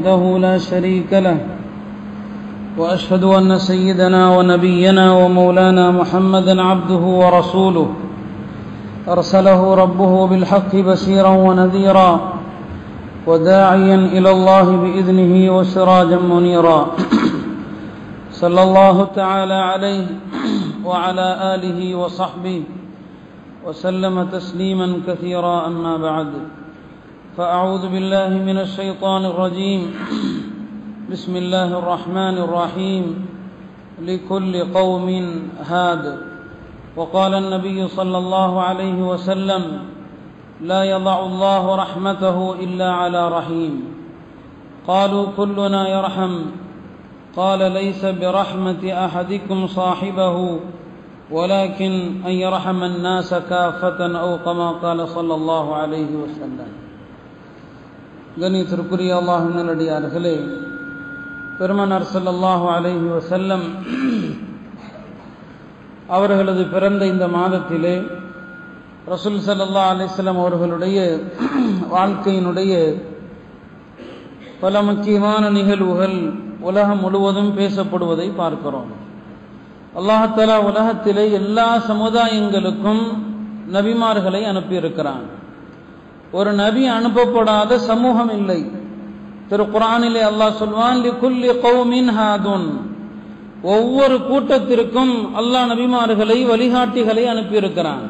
وحده لا شريك له. وأشهد أن سيدنا ونبينا ومولانا محمدا عبده ورسوله. أرسله ربه بالحق بشيرا ونذيرا. وداعيا إلى الله بإذنه وسراجا منيرا. صلى الله تعالى عليه وعلى آله وصحبه وسلم تسليما كثيرا أما بعد. فأعوذ بالله من الشيطان الرجيم. بسم الله الرحمن الرحيم. لكل قوم هاد. وقال النبي صلى الله عليه وسلم لا يضع الله رحمته إلا على رحيم. قالوا كلنا يرحم. قال ليس برحمة أحدكم صاحبه ولكن أن يرحم الناس كافة أو كما قال صلى الله عليه وسلم. கணித்திற்குரிய அல்லாஹ் நல்லடியார்களே பெருமனார் ஸல்லல்லாஹு அலைஹி வசல்லம் அவர்களது பிறந்த இந்த மாதத்திலே ரசூல் சல்லா அலிஸ்லாம் அவர்களுடைய வாழ்க்கையினுடைய பல முக்கியமான நிகழ்வுகள் உலகம் முழுவதும் பேசப்படுவதை பார்க்கிறோம். அல்லாஹலா உலகத்திலே எல்லா சமுதாயங்களுக்கும் நபிமார்களை அனுப்பியிருக்கிறான். ஒரு நபி அனுப்பப்படாத சமூகம் இல்லை. திரு குரானிலே அல்லாஹ் சொல்வான் லிகுல்லி கௌமின் ஹாதுன். ஒவ்வொரு கூட்டத்திற்கும் அல்லாஹ் நபிமார்களை வழிகாட்டிகளை அனுப்பியிருக்கிறான்.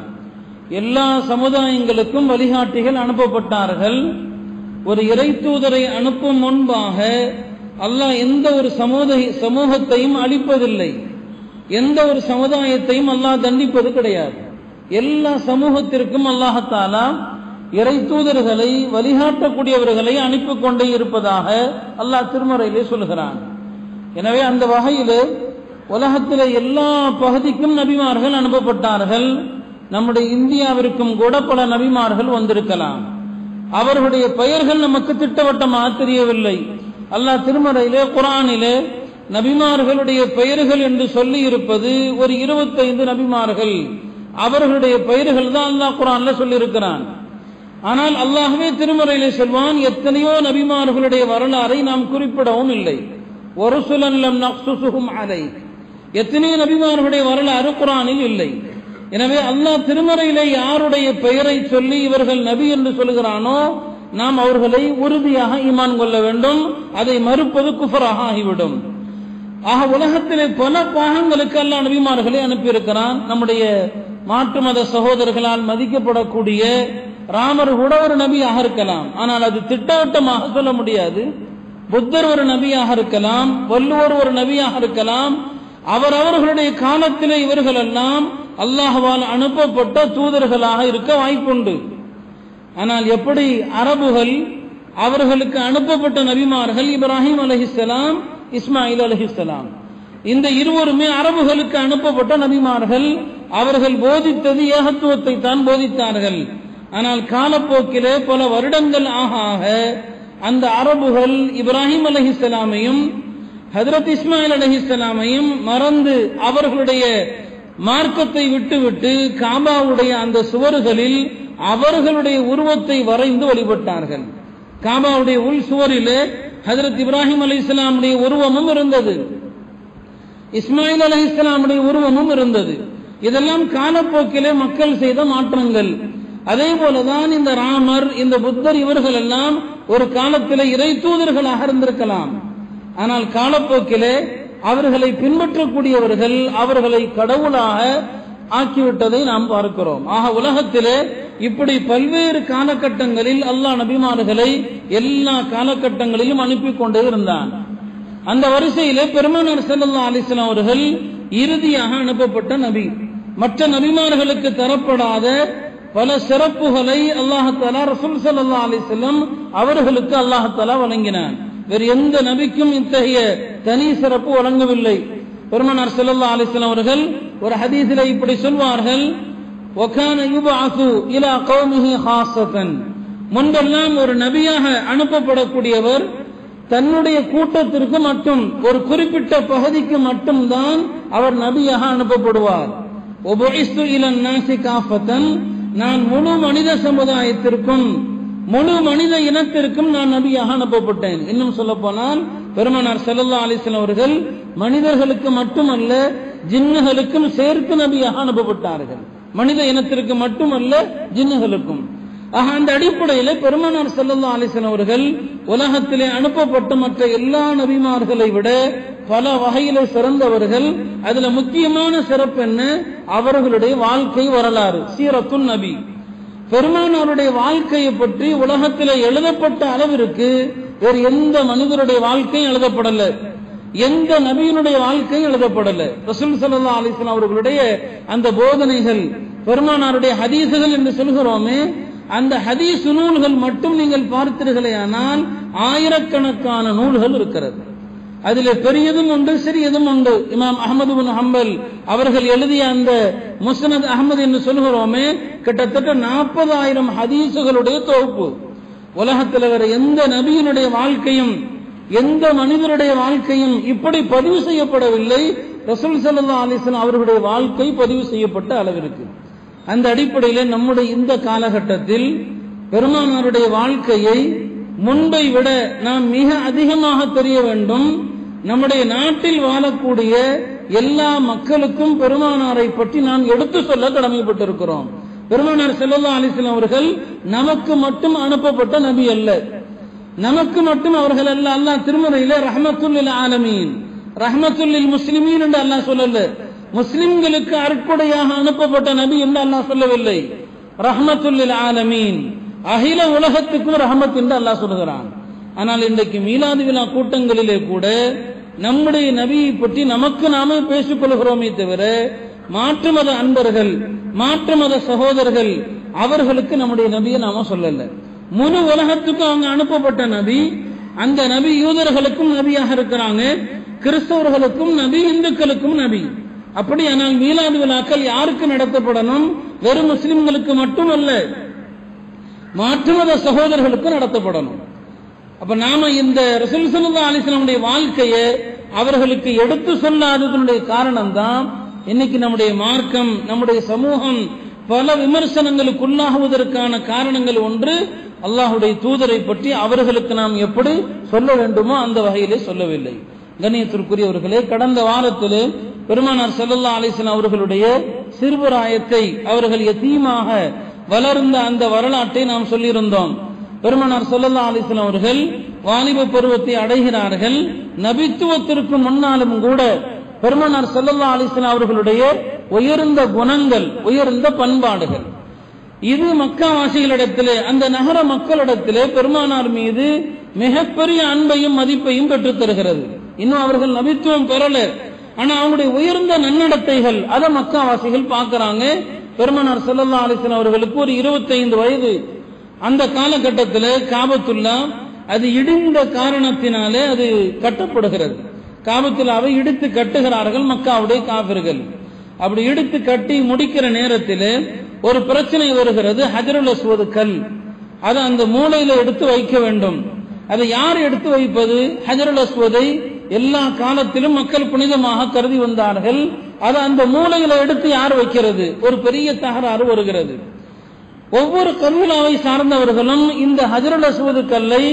எல்லா சமுதாயங்களுக்கும் வழிகாட்டிகள் அனுப்பப்பட்டார்கள். ஒரு இறை தூதரை அனுப்பும் முன்பாக அல்லாஹ் எந்த ஒரு சமூக சமூகத்தையும் அழிப்பதில்லை. எந்த ஒரு சமுதாயத்தையும் அல்லாஹ் தண்டிப்பது கிடையாது. எல்லா சமூகத்திற்கும் அல்லாஹத்தாலா இறை தூதர்களை வழிகாட்டக்கூடியவர்களை அனுப்பி கொண்டே இருப்பதாக அல்லாஹ் திருமறையிலே சொல்கிறான் எனவே அந்த வகையில் உலகத்தில் எல்லா பகுதிக்கும் நபிமார்கள் அனுப்பப்பட்டார்கள். நம்முடைய இந்தியாவிற்கும் கூட பல நபிமார்கள் வந்திருக்கலாம். அவர்களுடைய பெயர்கள் நமக்கு திட்டவட்டமாக தெரியவில்லை. அல்லாஹ் திருமறையிலே குரானிலே நபிமார்களுடைய பெயர்கள் என்று சொல்லி இருப்பது ஒரு இருபத்தைந்து நபிமார்கள். அவர்களுடைய பெயர்கள் தான் அல்லாஹ் குரான்ல சொல்லியிருக்கிறான். ஆனால் அல்லாஹுவே திருமறையிலே சொல்வான் எத்தனையோ நபிமார்களுடைய வரலாறை நாம் குறிப்பிடவும் இல்லை. ஒரு சுலன்லம் நக்சுசுகும் அலை எத்தனையோ நபிமார்களுடைய வரலாறு குரானில் இல்லை. எனவே அல்லாஹ் திருமறையிலே யாருடைய பெயரை சொல்லி இவர்கள் நபி என்று சொல்கிறானோ நாம் அவர்களை உறுதியாக ஈமான் கொள்ள வேண்டும். அதை மறுப்பது குஃபராக ஆகிவிடும். ஆக உலகத்திலே பல பாகங்களுக்கு அல்லாஹ் நபிமார்களை அனுப்பியிருக்கிறான். நம்முடைய மாற்று மத சகோதரர்களால் மதிக்கப்படக்கூடிய ராமர் கூட ஒரு நபியாக இருக்கலாம். ஆனால் அது திட்டவட்டமாக சொல்ல முடியாது. புத்தர் ஒரு நபியாக இருக்கலாம். வள்ளுவர் ஒரு நபியாக இருக்கலாம். அவர் அவர்களுடைய காலத்திலே இவர்கள் எல்லாம் அல்லாஹவால் அனுப்பப்பட்ட தூதர்களாக இருக்க வாய்ப்புண்டு. ஆனால் எப்படி அரபுகள் அவர்களுக்கு அனுப்பப்பட்ட நபிமார்கள் இப்ராஹிம் அலஹிஸ்லாம் இஸ்மாயில் அலஹிஸ்லாம் இந்த இருவருமே அரபுகளுக்கு அனுப்பப்பட்ட நபிமார்கள். அவர்கள் போதித்தது ஏகத்துவத்தை தான் போதித்தார்கள். ஆனால் காலப்போக்கிலே பல வருடங்கள் ஆக ஆக அந்த அரபுகள் இப்ராஹிம் அலஹிஸ்லாமையும் ஹதரத் இஸ்மாயில் அலஹிஸ்லாமையும் மறந்து அவர்களுடைய மார்க்கத்தை விட்டுவிட்டு காபாவுடைய அந்த சுவர்களில் அவர்களுடைய உருவத்தை வரைந்து வழிபட்டார்கள். காபாவுடைய உள் சுவரிலே ஹதரத் இப்ராஹிம் அலி இஸ்லாமுடைய உருவமும் இருந்தது. இஸ்மாயில் அலி இஸ்லாமுடைய உருவமும் இருந்தது. இதெல்லாம் காலப்போக்கிலே மக்கள் செய்த மாற்றங்கள். அதே போலதான் இந்த ராமர் இந்த புத்தர் இவர்கள் எல்லாம் ஒரு காலத்தில் இறை தூதர்களாக இருந்திருக்கலாம். ஆனால் காலப்போக்கிலே அவர்களை பின்பற்றக்கூடியவர்கள் அவர்களை கடவுளாக ஆக்கிவிட்டதை நாம் பார்க்கிறோம். ஆக உலகத்திலே இப்படி பல்வேறு காலகட்டங்களில் அல்லாஹ் நபிமார்களை எல்லா காலகட்டங்களிலும் அனுப்பி கொண்டே இருந்தான். அந்த வரிசையிலே பெருமனார் செல்லல்லா அலிஸ்லாம் அவர்கள் இறுதியாக அனுப்பப்பட்ட நபி. மற்ற நபிமார்களுக்கு தரப்படாத பல சிறப்புகளை அல்லாஹாலா ரசூல் சல்லா அலிஸ்லம் அவர்களுக்கு அல்லாஹாலா வழங்கினான். வேறு எந்த நபிக்கும் இத்தகைய தனி சிறப்பு வழங்கவில்லை. பெருமனார் செல்லல்லா அலிஸ்லாம் அவர்கள் ஒரு ஹதீஸில் இப்படி சொல்வார்கள் ஒகான முன்பெல்லாம் ஒரு நபியாக அனுப்பப்படக்கூடியவர் தன்னுடைய கூட்டத்திற்கு மட்டும் ஒரு குறிப்பிட்ட பகுதிக்கு மட்டும்தான் அவர் நபியாக அனுப்பப்படுவார். நான் முழு மனித சமுதாயத்திற்கும் முழு மனித இனத்திற்கும் நான் நபியாக அனுப்பப்பட்டேன். இன்னும் சொல்ல போனால் பெருமானார் செல்லல்லா அலிஸ்லாம் அவர்கள் மனிதர்களுக்கு மட்டுமல்ல ஜின்னுகளுக்கும் சேர்த்து நபியாக அனுப்பப்பட்டார்கள். மனித இனத்திற்கு மட்டுமல்ல ஜின்னுகளுக்கும். ஆக அந்த அடிப்படையில பெருமானார் செல்லல்லா அலிசன் அவர்கள் உலகத்திலே அனுப்பப்பட்ட மற்ற எல்லா நபிமார்களை விட பல வகையில சிறந்தவர்கள். அதுல முக்கியமான சிறப்பு என்ன? அவர்களுடைய வாழ்க்கை வரலாறு சீரத்துன் நபி. பெருமானாருடைய வாழ்க்கையை பற்றி உலகத்தில் எழுதப்பட்ட அளவிற்கு வேறு எந்த மனிதருடைய வாழ்க்கையும் எழுதப்படல. எந்த நபியினுடைய வாழ்க்கையும் எழுதப்படல. ரசூல் சல்லா அலிஸ்லாம் அவர்களுடைய அந்த போதனைகள் பெருமானாருடைய ஹதீசுகள் என்று சொல்கிறோமே அந்த ஹதீஸ் நூல்கள் மட்டும் நீங்கள் பார்த்தீர்களே ஆனால் ஆயிரக்கணக்கான நூல்கள் இருக்கிறது. அதில் பெரியதும் உண்டு சிறியதும் உண்டு. இமாம் அகமது பின் ஹம்பல் அவர்கள் எழுதிய அந்த முஸ்னத் அகமது என்று சொல்கிறோமே கிட்டத்தட்ட நாற்பதாயிரம் ஹதீசுகளுடைய தொகுப்பு. உலகத்தில் வேற எந்த நபியினுடைய வாழ்க்கையும் எந்த மனிதருடைய வாழ்க்கையும் இப்படி பதிவு செய்யப்படவில்லை. ரசூல் சல்லா அலிஸ்லாம் அவர்களுடைய வாழ்க்கை பதிவு செய்யப்பட்ட அளவிற்கு. அந்த அடிப்படையில் நம்முடைய இந்த காலகட்டத்தில் பெருமானாருடைய வாழ்க்கையை முன்பை விட நாம் மிக அதிகமாக தெரிய வேண்டும். நம்முடைய நாட்டில் வாழக்கூடிய எல்லா மக்களுக்கும் பெருமானாரை பற்றி நாம் எடுத்து சொல்ல கடமைப்பட்டிருக்கிறோம். பெருமானார் செல்லல்லா அலிஸ்லாம் அவர்கள் நமக்கு மட்டும் அனுப்பப்பட்ட நபி அல்ல. நமக்கு மட்டும் அவர்கள் அல்ல. அல்லாஹ் திருமறையில ரஹமத்துல்லில் ஆலமீன். ரஹமத்துல்லில் முஸ்லிமீன் என்று அல்லாஹ் சொல்லல. முஸ்லிம்களுக்கு அற்புடையாக அனுப்பப்பட்ட நபி என்று அல்லாஹ் சொல்லவில்லை. ரஹமத்துல்லில் ஆலமீன். அகில உலகத்துக்கும் ரஹமத் என்று அல்லாஹ் சொல்லுகிறான் ஆனால் இன்றைக்கு மீலாது விழா கூட்டங்களிலே கூட நம்முடைய நபியை பற்றி நமக்கு நாமே பேசிக் கொள்கிறோமே தவிர மாற்று மத அன்பர்கள் மாற்று மத சகோதரர்கள் அவர்களுக்கு நம்முடைய நபியை நாம சொல்லல. முழு உலகத்துக்கும் அவங்க அனுப்பப்பட்ட நபி அந்த நபி யூதர்களுக்கும் நபியாக இருக்கிறாங்க கிறிஸ்தவர்களுக்கும் நபி இந்துக்களுக்கும் நபி. அப்படியானால் மீலாது விழாக்கள் யாருக்கு நடத்தப்படணும்? வெறும் முஸ்லிம்களுக்கு மட்டுமல்ல மாற்று மத சகோதரர்களுக்கு நடத்தப்படணும். அப்ப நாம இந்த ரசூல் சல்லா அலிஸ்லாமுடைய வாழ்க்கையை அவர்களுக்கு எடுத்து சொல்லாததனுடைய காரணம் தான் இன்னைக்கு நம்முடைய மார்க்கம் நம்முடைய சமூகம் பல விமர்சனங்களுக்கு உள்ளாகுவதற்கான காரணங்கள் ஒன்று அல்லாஹுடைய தூதரை பற்றி அவர்களுக்கு நாம் எப்படி சொல்ல வேண்டுமோ அந்த வகையிலே சொல்லவில்லை. கண்ணியத்திற்குரியவர்களே கடந்த வாரத்திலே பெருமானார் செல்லல்லா அலிஸ்லாம் அவர்களுடைய சிறுபுராயத்தை அவர்கள் எத்தீமாக வளர்ந்த அந்த வரலாற்றை நாம் சொல்லியிருந்தோம். பெருமனார் சொல்லல்லா அலிஸ்லாம் அவர்கள் வாலிப பருவத்தை அடைகிறார்கள். நபித்துவத்திற்கு முன்னாலும் கூட பெருமனார் சொல்லல்லா அலிஸ்லாம் அவர்களுடைய உயர்ந்த குணங்கள் உயர்ந்த பண்பாடுகள். இது மக்காவாசிகளிடத்திலே அந்த நகர மக்களிடத்திலே பெருமானார் மீது மிகப்பெரிய அன்பையும் மதிப்பையும் பெற்றுத் தருகிறது. இன்னும் அவர்கள் நபித்துவம் பெறல. ஆனா அவங்களுடைய உயர்ந்த நன்னடத்தைகள் அதை மக்காவாசிகள் பார்க்கிறாங்க. பெருமனார் செல்லல்லா அலிசன் அவர்களுக்கு ஒரு இருபத்தைந்து வயது. அந்த காலகட்டத்தில் காபத்துல்லா அது இடிந்த காரணத்தினாலே அது கட்டப்படுகிறது. காபத்துல்லாவை இடித்து கட்டுகிறார்கள் மக்காவுடைய காபிர்கள். அப்படி இடித்து கட்டி முடிக்கிற நேரத்தில் ஒரு பிரச்சனை வருகிறது ஹஜருல் அஸ்வது கல். அதை அந்த மூளையில எடுத்து வைக்க வேண்டும். அதை யார் எடுத்து வைப்பது? ஹஜருல் அஸ்வதை எல்லா காலத்திலும் மக்கள் புனிதமாக கருதி வந்தார்கள். அதை அந்த மூலையில எடுத்து யார் வைக்கிறது? ஒரு பெரிய தகராறு வருகிறது. ஒவ்வொரு கருவிழாவை சார்ந்தவர்களும் இந்த ஹஜரல் அசுவது கல்லை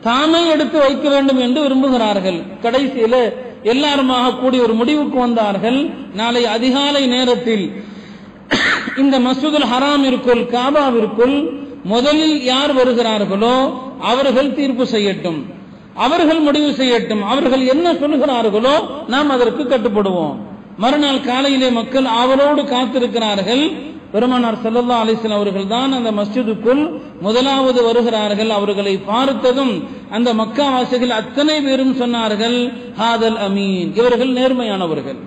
தாமே எடுத்து வைக்க வேண்டும் என்று விரும்புகிறார்கள். கடைசியில எல்லாருமாக கூடி ஒரு முடிவுக்கு வந்தார்கள். நாளை அதிகாலை நேரத்தில் இந்த மசூதுல் ஹராமிற்குள் காபாவிற்குள் முதலில் யார் வருகிறார்களோ அவர்கள் தீர்ப்பு செய்யட்டும். அவர்கள் முடிவு செய்யட்டும். அவர்கள் என்ன சொல்கிறார்களோ நாம் அதற்கு கட்டுப்படுவோம். மறுநாள் காலையிலே மக்கள் ஆவலோடு காத்திருக்கிறார்கள். பெருமானார் செல்லல்லா அலிஸ்லாம் அவர்கள் தான் அந்த மஸ்ஜிதுக்குள் முதலாவது வருகிறார்கள். அவர்களை பார்த்ததும் அந்த மக்காவாசிகள் அத்தனை பேரும் சொன்னார்கள் ஹாதல் அமீன். இவர்கள் நேர்மையானவர்கள்.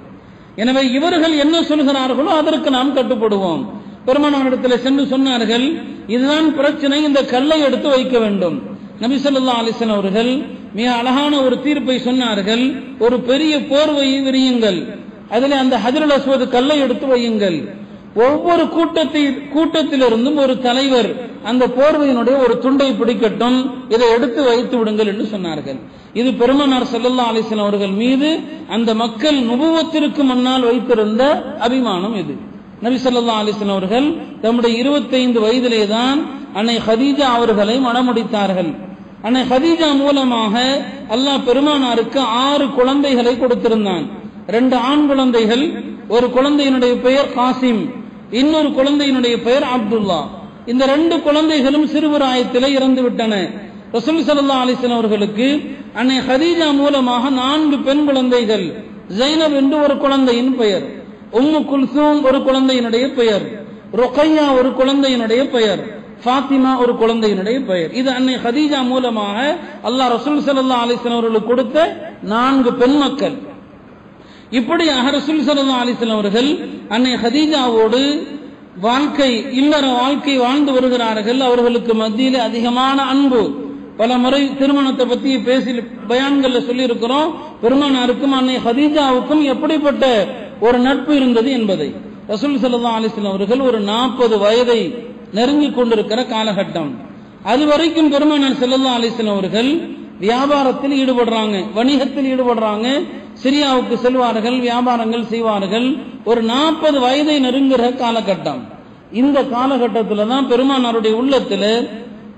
எனவே இவர்கள் என்ன சொல்கிறார்களோ அதற்கு நாம் கட்டுப்படுவோம். பெருமானாரிடத்தில் சென்று சொன்னார்கள் இதுதான் பிரச்சனை இந்த கல்லை எடுத்து வைக்க வேண்டும். நபி சொல்லா அவர்கள் மிக அழகான ஒரு தீர்ப்பை சொன்னார்கள். ஒரு பெரிய போர்வையை விரியுங்கள். அதில் அந்த ஹஜரல் அஸ்வது கல்லை எடுத்து வையுங்கள். ஒவ்வொரு கூட்டத்தை கூட்டத்திலிருந்தும் ஒரு தலைவர் அந்த போர்வையினுடைய ஒரு துண்டை பிடிக்கட்டும் இதை எடுத்து வைத்து விடுங்கள் என்று சொன்னார்கள். இது பெருமனார் செல்லல்லா அலிசன் அவர்கள் மீது அந்த மக்கள் நுபுவத்திற்கு முன்னால் வைத்திருந்த அபிமானம் இது. நபி ஸல்லல்லாஹு அவர்கள் தம்முடைய 25 வயதிலே தான் அன்னை ஹதீஜா அவர்களை மணமுடித்தார்கள். அன்னை ஹதீஜா மூலமாக அல்லாஹ் பெருமானாருக்கு ஆறு குழந்தைகளை கொடுத்திருந்தான். ரெண்டு ஆண் குழந்தைகள் ஒரு குழந்தையினுடைய பெயர் காசிம் இன்னொரு குழந்தையினுடைய பெயர் அப்துல்லா. இந்த ரெண்டு குழந்தைகளும் சிறுவராயத்திலே இறந்து விட்டன ரசூல் சல்லா அலிஸ்லாம் அவர்களுக்கு அன்னை ஹதீஜா மூலமாக நான்கு பெண் குழந்தைகள் ஜைனப் என்று ஒரு குழந்தையின் பெயர். உம்மு குல்சூம் ஒரு குழந்தையினுடைய பெயர். ரொக்கையா ஒரு குழந்தையினுடைய பெயர். ஃபாத்திமா ஒரு குழந்தையினுடைய பெயர். இது அன்னை ஹதீஜா மூலமாக அல்லாஹ் ரசூல் சல்லா அலிஸ்லாம் அவர்களுக்கு கொடுத்த நான்கு பெண் மக்கள் இப்படியாக ரசூல் ஸல்லல்லாஹு அலிஸ்லாம் அவர்கள் அன்னை ஹதீஜாவோடு வாழ்க்கை இல்லற வாழ்க்கை வாழ்ந்து வருகிறார்கள். அவர்களுக்கு மத்தியில் அதிகமான அன்பு. பல முறை திருமணத்தை பத்தி பேசி பயான்கள்ல சொல்லி இருக்கிறோம் பெருமானாருக்கும் அன்னை ஹதீஜாவுக்கும் எப்படிப்பட்ட ஒரு நட்பு இருந்தது என்பதை. ரசூல் சல்லா அலிஸ்லாம் அவர்கள் ஒரு நாற்பது வயதை நெருங்கி கொண்டிருக்கிற காலகட்டம். அது வரைக்கும் பெருமானார் செல்லல்லா அலைஹி அவர்கள் வியாபாரத்தில் ஈடுபடுறாங்க. வணிகத்தில் ஈடுபடுறாங்க. சிரியாவுக்கு செல்வார்கள் வியாபாரங்கள் செய்வார்கள். ஒரு நாற்பது வயதை நெருங்குற காலகட்டம். இந்த காலகட்டத்தில் தான் பெருமானாருடைய உள்ளத்தில்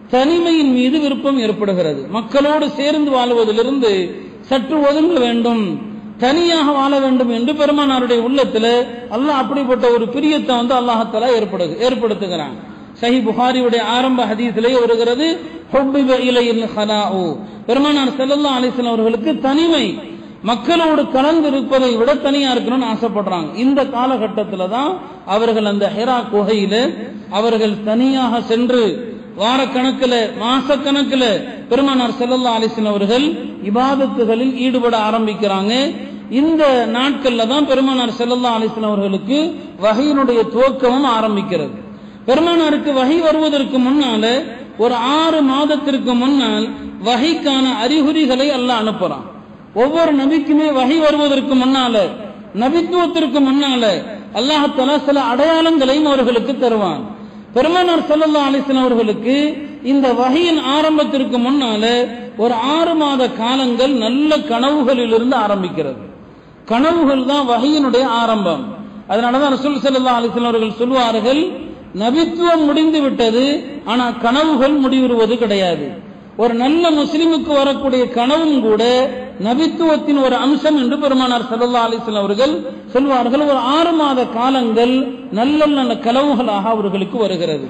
தனிமையின் மீது விருப்பம் ஏற்படுகிறது. மக்களோடு சேர்ந்து வாழ்வதிலிருந்து சற்று ஒதுங்க வேண்டும். தனியாக வாழ வேண்டும் என்று பெருமானாருடைய உள்ளத்தில் அல்லாஹ் அப்படிப்பட்ட ஒரு பிரியத்தை வந்து அல்லாஹத்தாலா ஏற்படு ஏற்படுத்துகிறான். சஹி புகாரியுடைய ஆரம்ப ஹதீஸிலே வருகிறது பெருமானார் செல்லல்லா அலைஹி அவர்களுக்கு தனிமை மக்களோடு கலந்து இருப்பதை விட தனியா இருக்கணும்னு ஆசைப்படுறாங்க. இந்த காலகட்டத்தில் தான் அவர்கள் அந்த ஹெரா குகையில அவர்கள் தனியாக சென்று வாரக்கணக்கில் மாசக்கணக்கில் பெருமானார் செல்லல்லா அலிசன் அவர்கள் இபாதத்துகளில் ஈடுபட ஆரம்பிக்கிறாங்க. இந்த நாட்கள்ல தான் பெருமானார் செல்லல்லா அலிசன் அவர்களுக்கு வகையினுடைய துவக்கமும் ஆரம்பிக்கிறது. பெருமானாருக்கு வகை வருவதற்கு முன்னால ஒரு ஆறு மாதத்திற்கு முன்னால் வகைக்கான அறிகுறிகளை அல்ல அனுப்புறான். ஒவ்வொரு நபிக்குமே வகை வருவதற்கு முன்னால நபித்துவத்திற்கு முன்னால அல்லாஹால சில அடையாளங்களையும் அவர்களுக்கு தருவான். பெருமானார் செல்லல்லா அலிசன் அவர்களுக்கு இந்த வகையின் ஆரம்பத்திற்கு முன்னால ஒரு ஆறு மாத காலங்கள் நல்ல கனவுகளிலிருந்து ஆரம்பிக்கிறது. கனவுகள் தான் வகையினுடைய ஆரம்பம். அதனாலதான் ரசூல் செல்லல்லா அலிசன் அவர்கள் சொல்வார்கள் நபித்துவம் முடிந்து விட்டது ஆனா கனவுகள் முடிவுறுவது கிடையாது. ஒரு நல்ல முஸ்லிமுக்கு வரக்கூடிய கனவும் கூட நபித்துவத்தின் ஒரு அம்சம் என்று பெருமானார் சல்லா அலிஸ்லாம் அவர்கள் சொல்வார்கள். ஒரு ஆறு மாத காலங்கள் நல்ல நல்ல கலவுகளாக அவர்களுக்கு வருகிறது.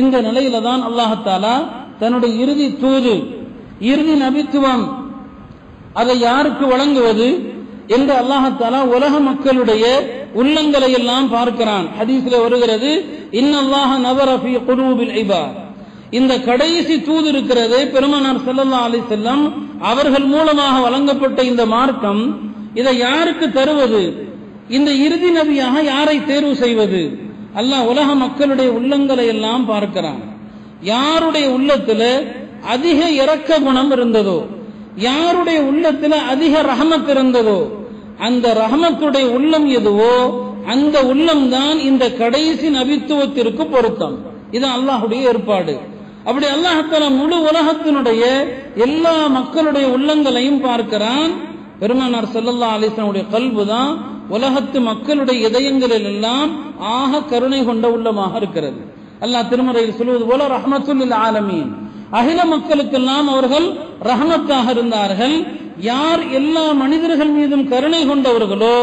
இந்த நிலையில தான் அல்லாஹத்தாலா தன்னுடைய இறுதி தூது இறுதி நபித்துவம் அதை யாருக்கு வழங்குவது என்று அல்லாஹத்தாலா உலக மக்களுடைய உள்ளங்களை எல்லாம் பார்க்கிறான். ஹதீஸ்ல வருகிறது இன்னல்லாஹ நவர ஃபீ ஐபார் இந்த கடைசி தூது இருக்கிறது பெருமனார் செல்லல்லா அலி செல்லம் அவர்கள் மூலமாக வழங்கப்பட்ட இந்த மார்க்கம் இதை யாருக்கு தருவது? இந்த இறுதி நபியாக யாரை தேர்வு செய்வது? அல்லாஹ் உலக மக்களுடைய உள்ளங்களை எல்லாம் பார்க்கிறான். யாருடைய உள்ளத்துல அதிக இறக்க குணம் இருந்ததோ யாருடைய உள்ளத்துல அதிக ரஹமத் இருந்ததோ அந்த ரஹமத்துடைய உள்ளம் எதுவோ அந்த உள்ளம் தான் இந்த கடைசி நபித்துவத்திற்கு பொருத்தம். இது அல்லாஹுடைய ஏற்பாடு. அப்படி அல்லாஹால முழு உலகத்தினுடைய எல்லா மக்களுடைய உள்ளங்களையும் பார்க்கிறான். பெருமானார் செல்லல்லா அலைஹி கல்பு தான் உலகத்து மக்களுடைய இதயங்களில் எல்லாம் ஆக கருணை கொண்ட உள்ளமாக இருக்கிறது. அல்லாஹ் திருமறையில் சொல்வது போல ரஹமத்துல் ஆலமீன். அகில மக்களுக்கெல்லாம் அவர்கள் ரஹமத்தாக இருந்தார்கள். யார் எல்லா மனிதர்கள் மீதும் கருணை கொண்டவர்களோ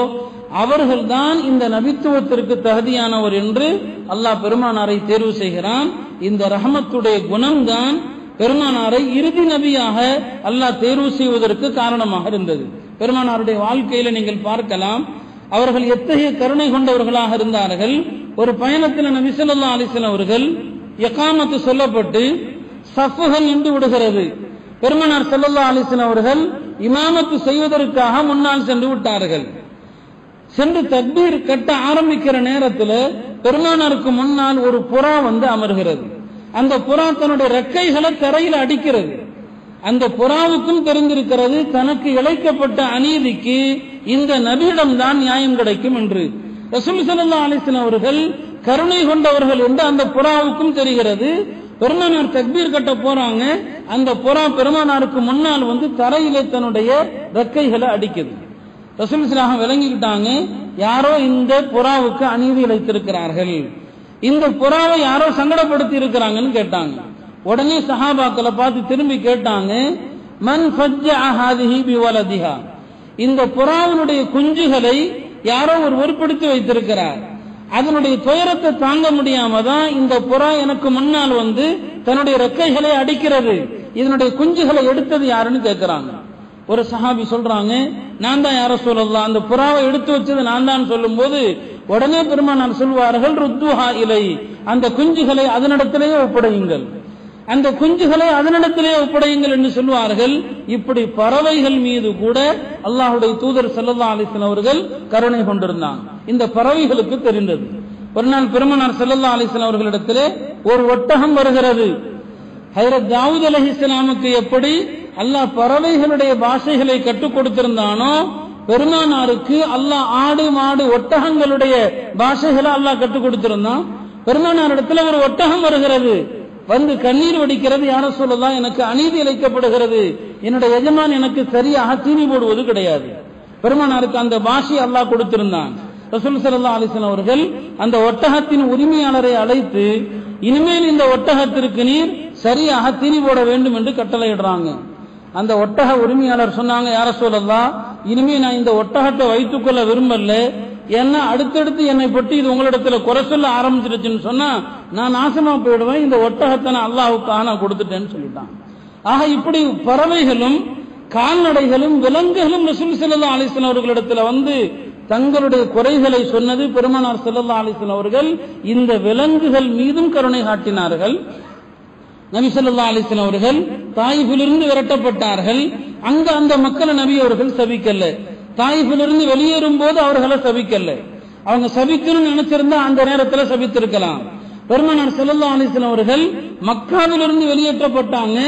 அவர்கள்தான் இந்த நபித்துவத்திற்கு தகுதியானவர் என்று அல்லாஹ் பெருமானாரை தேர்வு செய்கிறான். இந்த ரஹமத்துடைய குணம்தான் பெருமானாரை இறுதி நபியாக அல்லாஹ் தேர்வு செய்வதற்கு காரணமாக இருந்தது. பெருமானாருடைய வாழ்க்கையில நீங்கள் பார்க்கலாம் அவர்கள் எத்தகைய கருணை கொண்டவர்களாக இருந்தார்கள். ஒரு பயணத்தில் நபி ஸல்லல்லாஹு அலைஹி அவர்கள் எக்காமத்து சொல்லப்பட்டு சஃபுகள் நின்று விடுகிறது. பெருமனார் செல்லல்லா அலிசன் அவர்கள் இமாமத்து செய்வதற்காக முன்னால் சென்று விட்டார்கள். சென்று தக்பீர் கட்ட ஆரம்பிக்கிற நேரத்தில் பெருமானாருக்கு முன்னால் ஒரு புறா வந்து அமர்கிறது. அந்த புறா தன்னுடைய ரெக்கைகளை தரையில் அடிக்கிறது. அந்த புறாவுக்கும் தெரிந்திருக்கிறது தனக்கு இழைக்கப்பட்ட அநீதிக்கு இந்த நபியிடம் தான் நியாயம் கிடைக்கும் என்று. ரசூல் ஸல்லல்லாஹு அலைஹி அவர்கள் கருணை கொண்டவர்கள் என்று அந்த புறாவுக்கும் தெரிகிறது. பெருமானார் தக்பீர் கட்ட போறாங்க. அந்த புறா பெருமானாருக்கு முன்னால் வந்து தரையிலே தன்னுடைய ரெக்கைகளை அடிக்குது. ரசூல் விளங்கிக்கிட்டாங்க யாரோ இந்த புறாவுக்கு அநீதி இழைத்திருக்கிறார்கள். இந்த புறாவை யாரோ சங்கடப்படுத்தி இருக்கிறாங்கன்னு கேட்டாங்க. உடனே சஹாபாக்களை பார்த்து திரும்பி கேட்டாங்க மன் பிவலதிஹா? இந்த புறாவினுடைய குஞ்சுகளை யாரோ ஒரு ஒருப்படுத்தி வைத்திருக்கிறார். அதனுடைய துயரத்தை தாங்க முடியாம தான் இந்த புறா எனக்கு முன்னால் வந்து தன்னுடைய ரெக்கைகளை அடிக்கிறது இதனுடைய குஞ்சுகளை எடுத்தது யாருன்னு கேட்கிறாங்க ஒரு சஹாபி சொல்றாங்க நான் தான் யார சொல்லலாம் அந்த புறாவை எடுத்து வச்சது நான் தான் சொல்லும் போது உடனே பெருமானார் சொல்வார்கள் ருத்துஹா இலை. அந்த குஞ்சுகளை அதனிடத்திலேயே ஒப்படையுங்கள். அந்த குஞ்சுகளை அதனிடத்திலே ஒப்படையுங்கள் என்று சொல்வார்கள். இப்படி பறவைகள் மீது கூட அல்லாஹுடைய தூதர் சல்லல்லா அலிஸ்லாம் அவர்கள் கருணை கொண்டிருந்தாங்க இந்த பறவைகளுக்கு தெரிந்தது. ஒரு நாள் பெருமனார் சல்லல்லா அலிஸ்லாம் அவர்களிடத்திலே ஒரு ஒட்டகம் வருகிறது. ஹைரத் தாவூத் அலஹி இஸ்லாமுக்கு எப்படி அல்லாஹ் பறவைகளுடைய பாஷைகளை கற்றுக் கொடுத்திருந்தானோ பெருமானாருக்கு அல்லாஹ் ஆடு மாடு ஒட்டகங்களுடைய பாஷைகளை அல்லாஹ் கற்றுக் கொடுத்திருந்தான். பெருமானார் இடத்துல ஒரு ஒட்டகம் வருகிறது. வந்து கண்ணீர் வடிக்கிறது யார சொல்லலாம் எனக்கு அநீதி இழைக்கப்படுகிறது. என்னுடைய எஜமான் எனக்கு சரியாக தீனி போடுவது கிடையாது. பெருமானாருக்கு அந்த பாஷை அல்லாஹ் கொடுத்திருந்தான். ரசூல் சல்லா அலிஸ்லாம் அவர்கள் அந்த ஒட்டகத்தின் உரிமையாளரை அழைத்து இனிமேல் இந்த ஒட்டகத்திற்கு நீர் சரியாக தீனி போட வேண்டும் என்று கட்டளையிடுறாங்க. அந்த ஒட்டக உரிமையாளர் சொன்னாங்க யார சொல்லலாம் இனிமே நான் இந்த ஒட்டகத்தை வைத்துக் கொள்ள விரும்பல. ஏன்னா அடுத்தடுத்து என்னை பற்றி இது உங்களிடத்துல குறை சொல்ல ஆரம்பிச்சிருச்சுன்னு சொன்னா நான் நாசமா போயிடுவேன். இந்த ஒட்டகத்தை நான் அல்லாஹுக்காக நான் கொடுத்துட்டேன்னு சொல்லிட்டான். ஆக இப்படி பறவைகளும் கால்நடைகளும் விலங்குகளும் ரசூல் செல்லா அலிஸ்லாம் அவர்களிடத்துல வந்து தங்களுடைய குறைகளை சொன்னது பெருமானார் செல்லல்லா அலிஸ்லாம் அவர்கள் இந்த விலங்குகள் மீதும் கருணை காட்டினார்கள். நபிசல்லா அலிஸ்லாம் அவர்கள் தாயிஃபிலிருந்து விரட்டப்பட்டார்கள். அங்க அந்த மக்களை நபி அவர்கள் சபிக்கல்ல தாயிஃபிலிருந்து வெளியேறும் போது அவர்களை சபிக்கல்ல அவங்க சபிக்கணும்னு நினைச்சிருந்தா அந்த நேரத்தில் சபித்திருக்கலாம். பெருமனார் செல்லல்லா அலிஸ்லாம் அவர்கள் மக்காவிலிருந்து வெளியேற்றப்பட்டாங்க.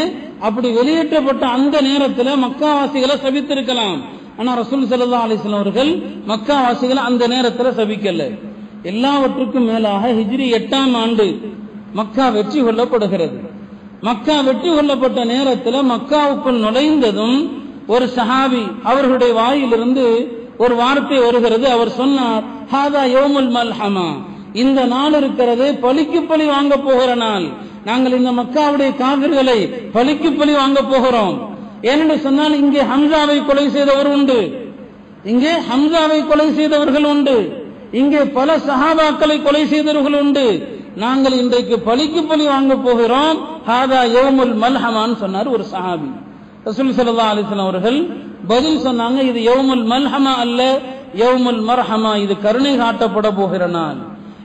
அப்படி வெளியேற்றப்பட்ட அந்த நேரத்தில் மக்காவாசிகளை சபித்திருக்கலாம். ஆனா ரசூல் செல்லல்லா அலிஸ்லாம் அவர்கள் மக்காவாசிகளை அந்த நேரத்தில் சபிக்கல. எல்லாவற்றுக்கும் மேலாக ஹிஜ்ரி எட்டாம் ஆண்டு மக்கா வெற்றி கொள்ளப்படுகிறது. மக்கா வெற்றி கொள்ளப்பட்ட நேரத்தில் மக்காவுக்குள் நுழைந்ததும் ஒரு சஹாபி அவர்களுடைய வாயிலிருந்து ஒரு வார்த்தை வருகிறது. அவர் சொன்னார் ஹாதா யோமுல் மல்ஹமா. இந்த நாள் இருக்கிறது பலிக்கு பலி வாங்க போகிற நாள். நாங்கள் இந்த மக்காவுடைய காவிர்களை பலிக்கு பலி வாங்க போகிறோம். ஏனென்று சொன்னால் இங்கே ஹம்சாவை கொலை செய்தவர் உண்டு. இங்கே ஹம்சாவை கொலை செய்தவர்கள் உண்டு. இங்கே பல சஹாபாக்களை கொலை செய்தவர்கள் உண்டு. நாங்கள் இன்றைக்கு பலிக்கு பலி வாங்க போகிறோம். ஹாதா யோமுல் மல்ஹமான்னு சொன்னார் ஒரு சஹாபி. ரசூல் சல்லா அலிஸ்லாம் அவர்கள் பதில் சொன்னாங்க இது யோமுல் மல்ஹமா அல்ல யோமுல் மர்ஹமா இது கருணை காட்டப்பட போகிற நாள்.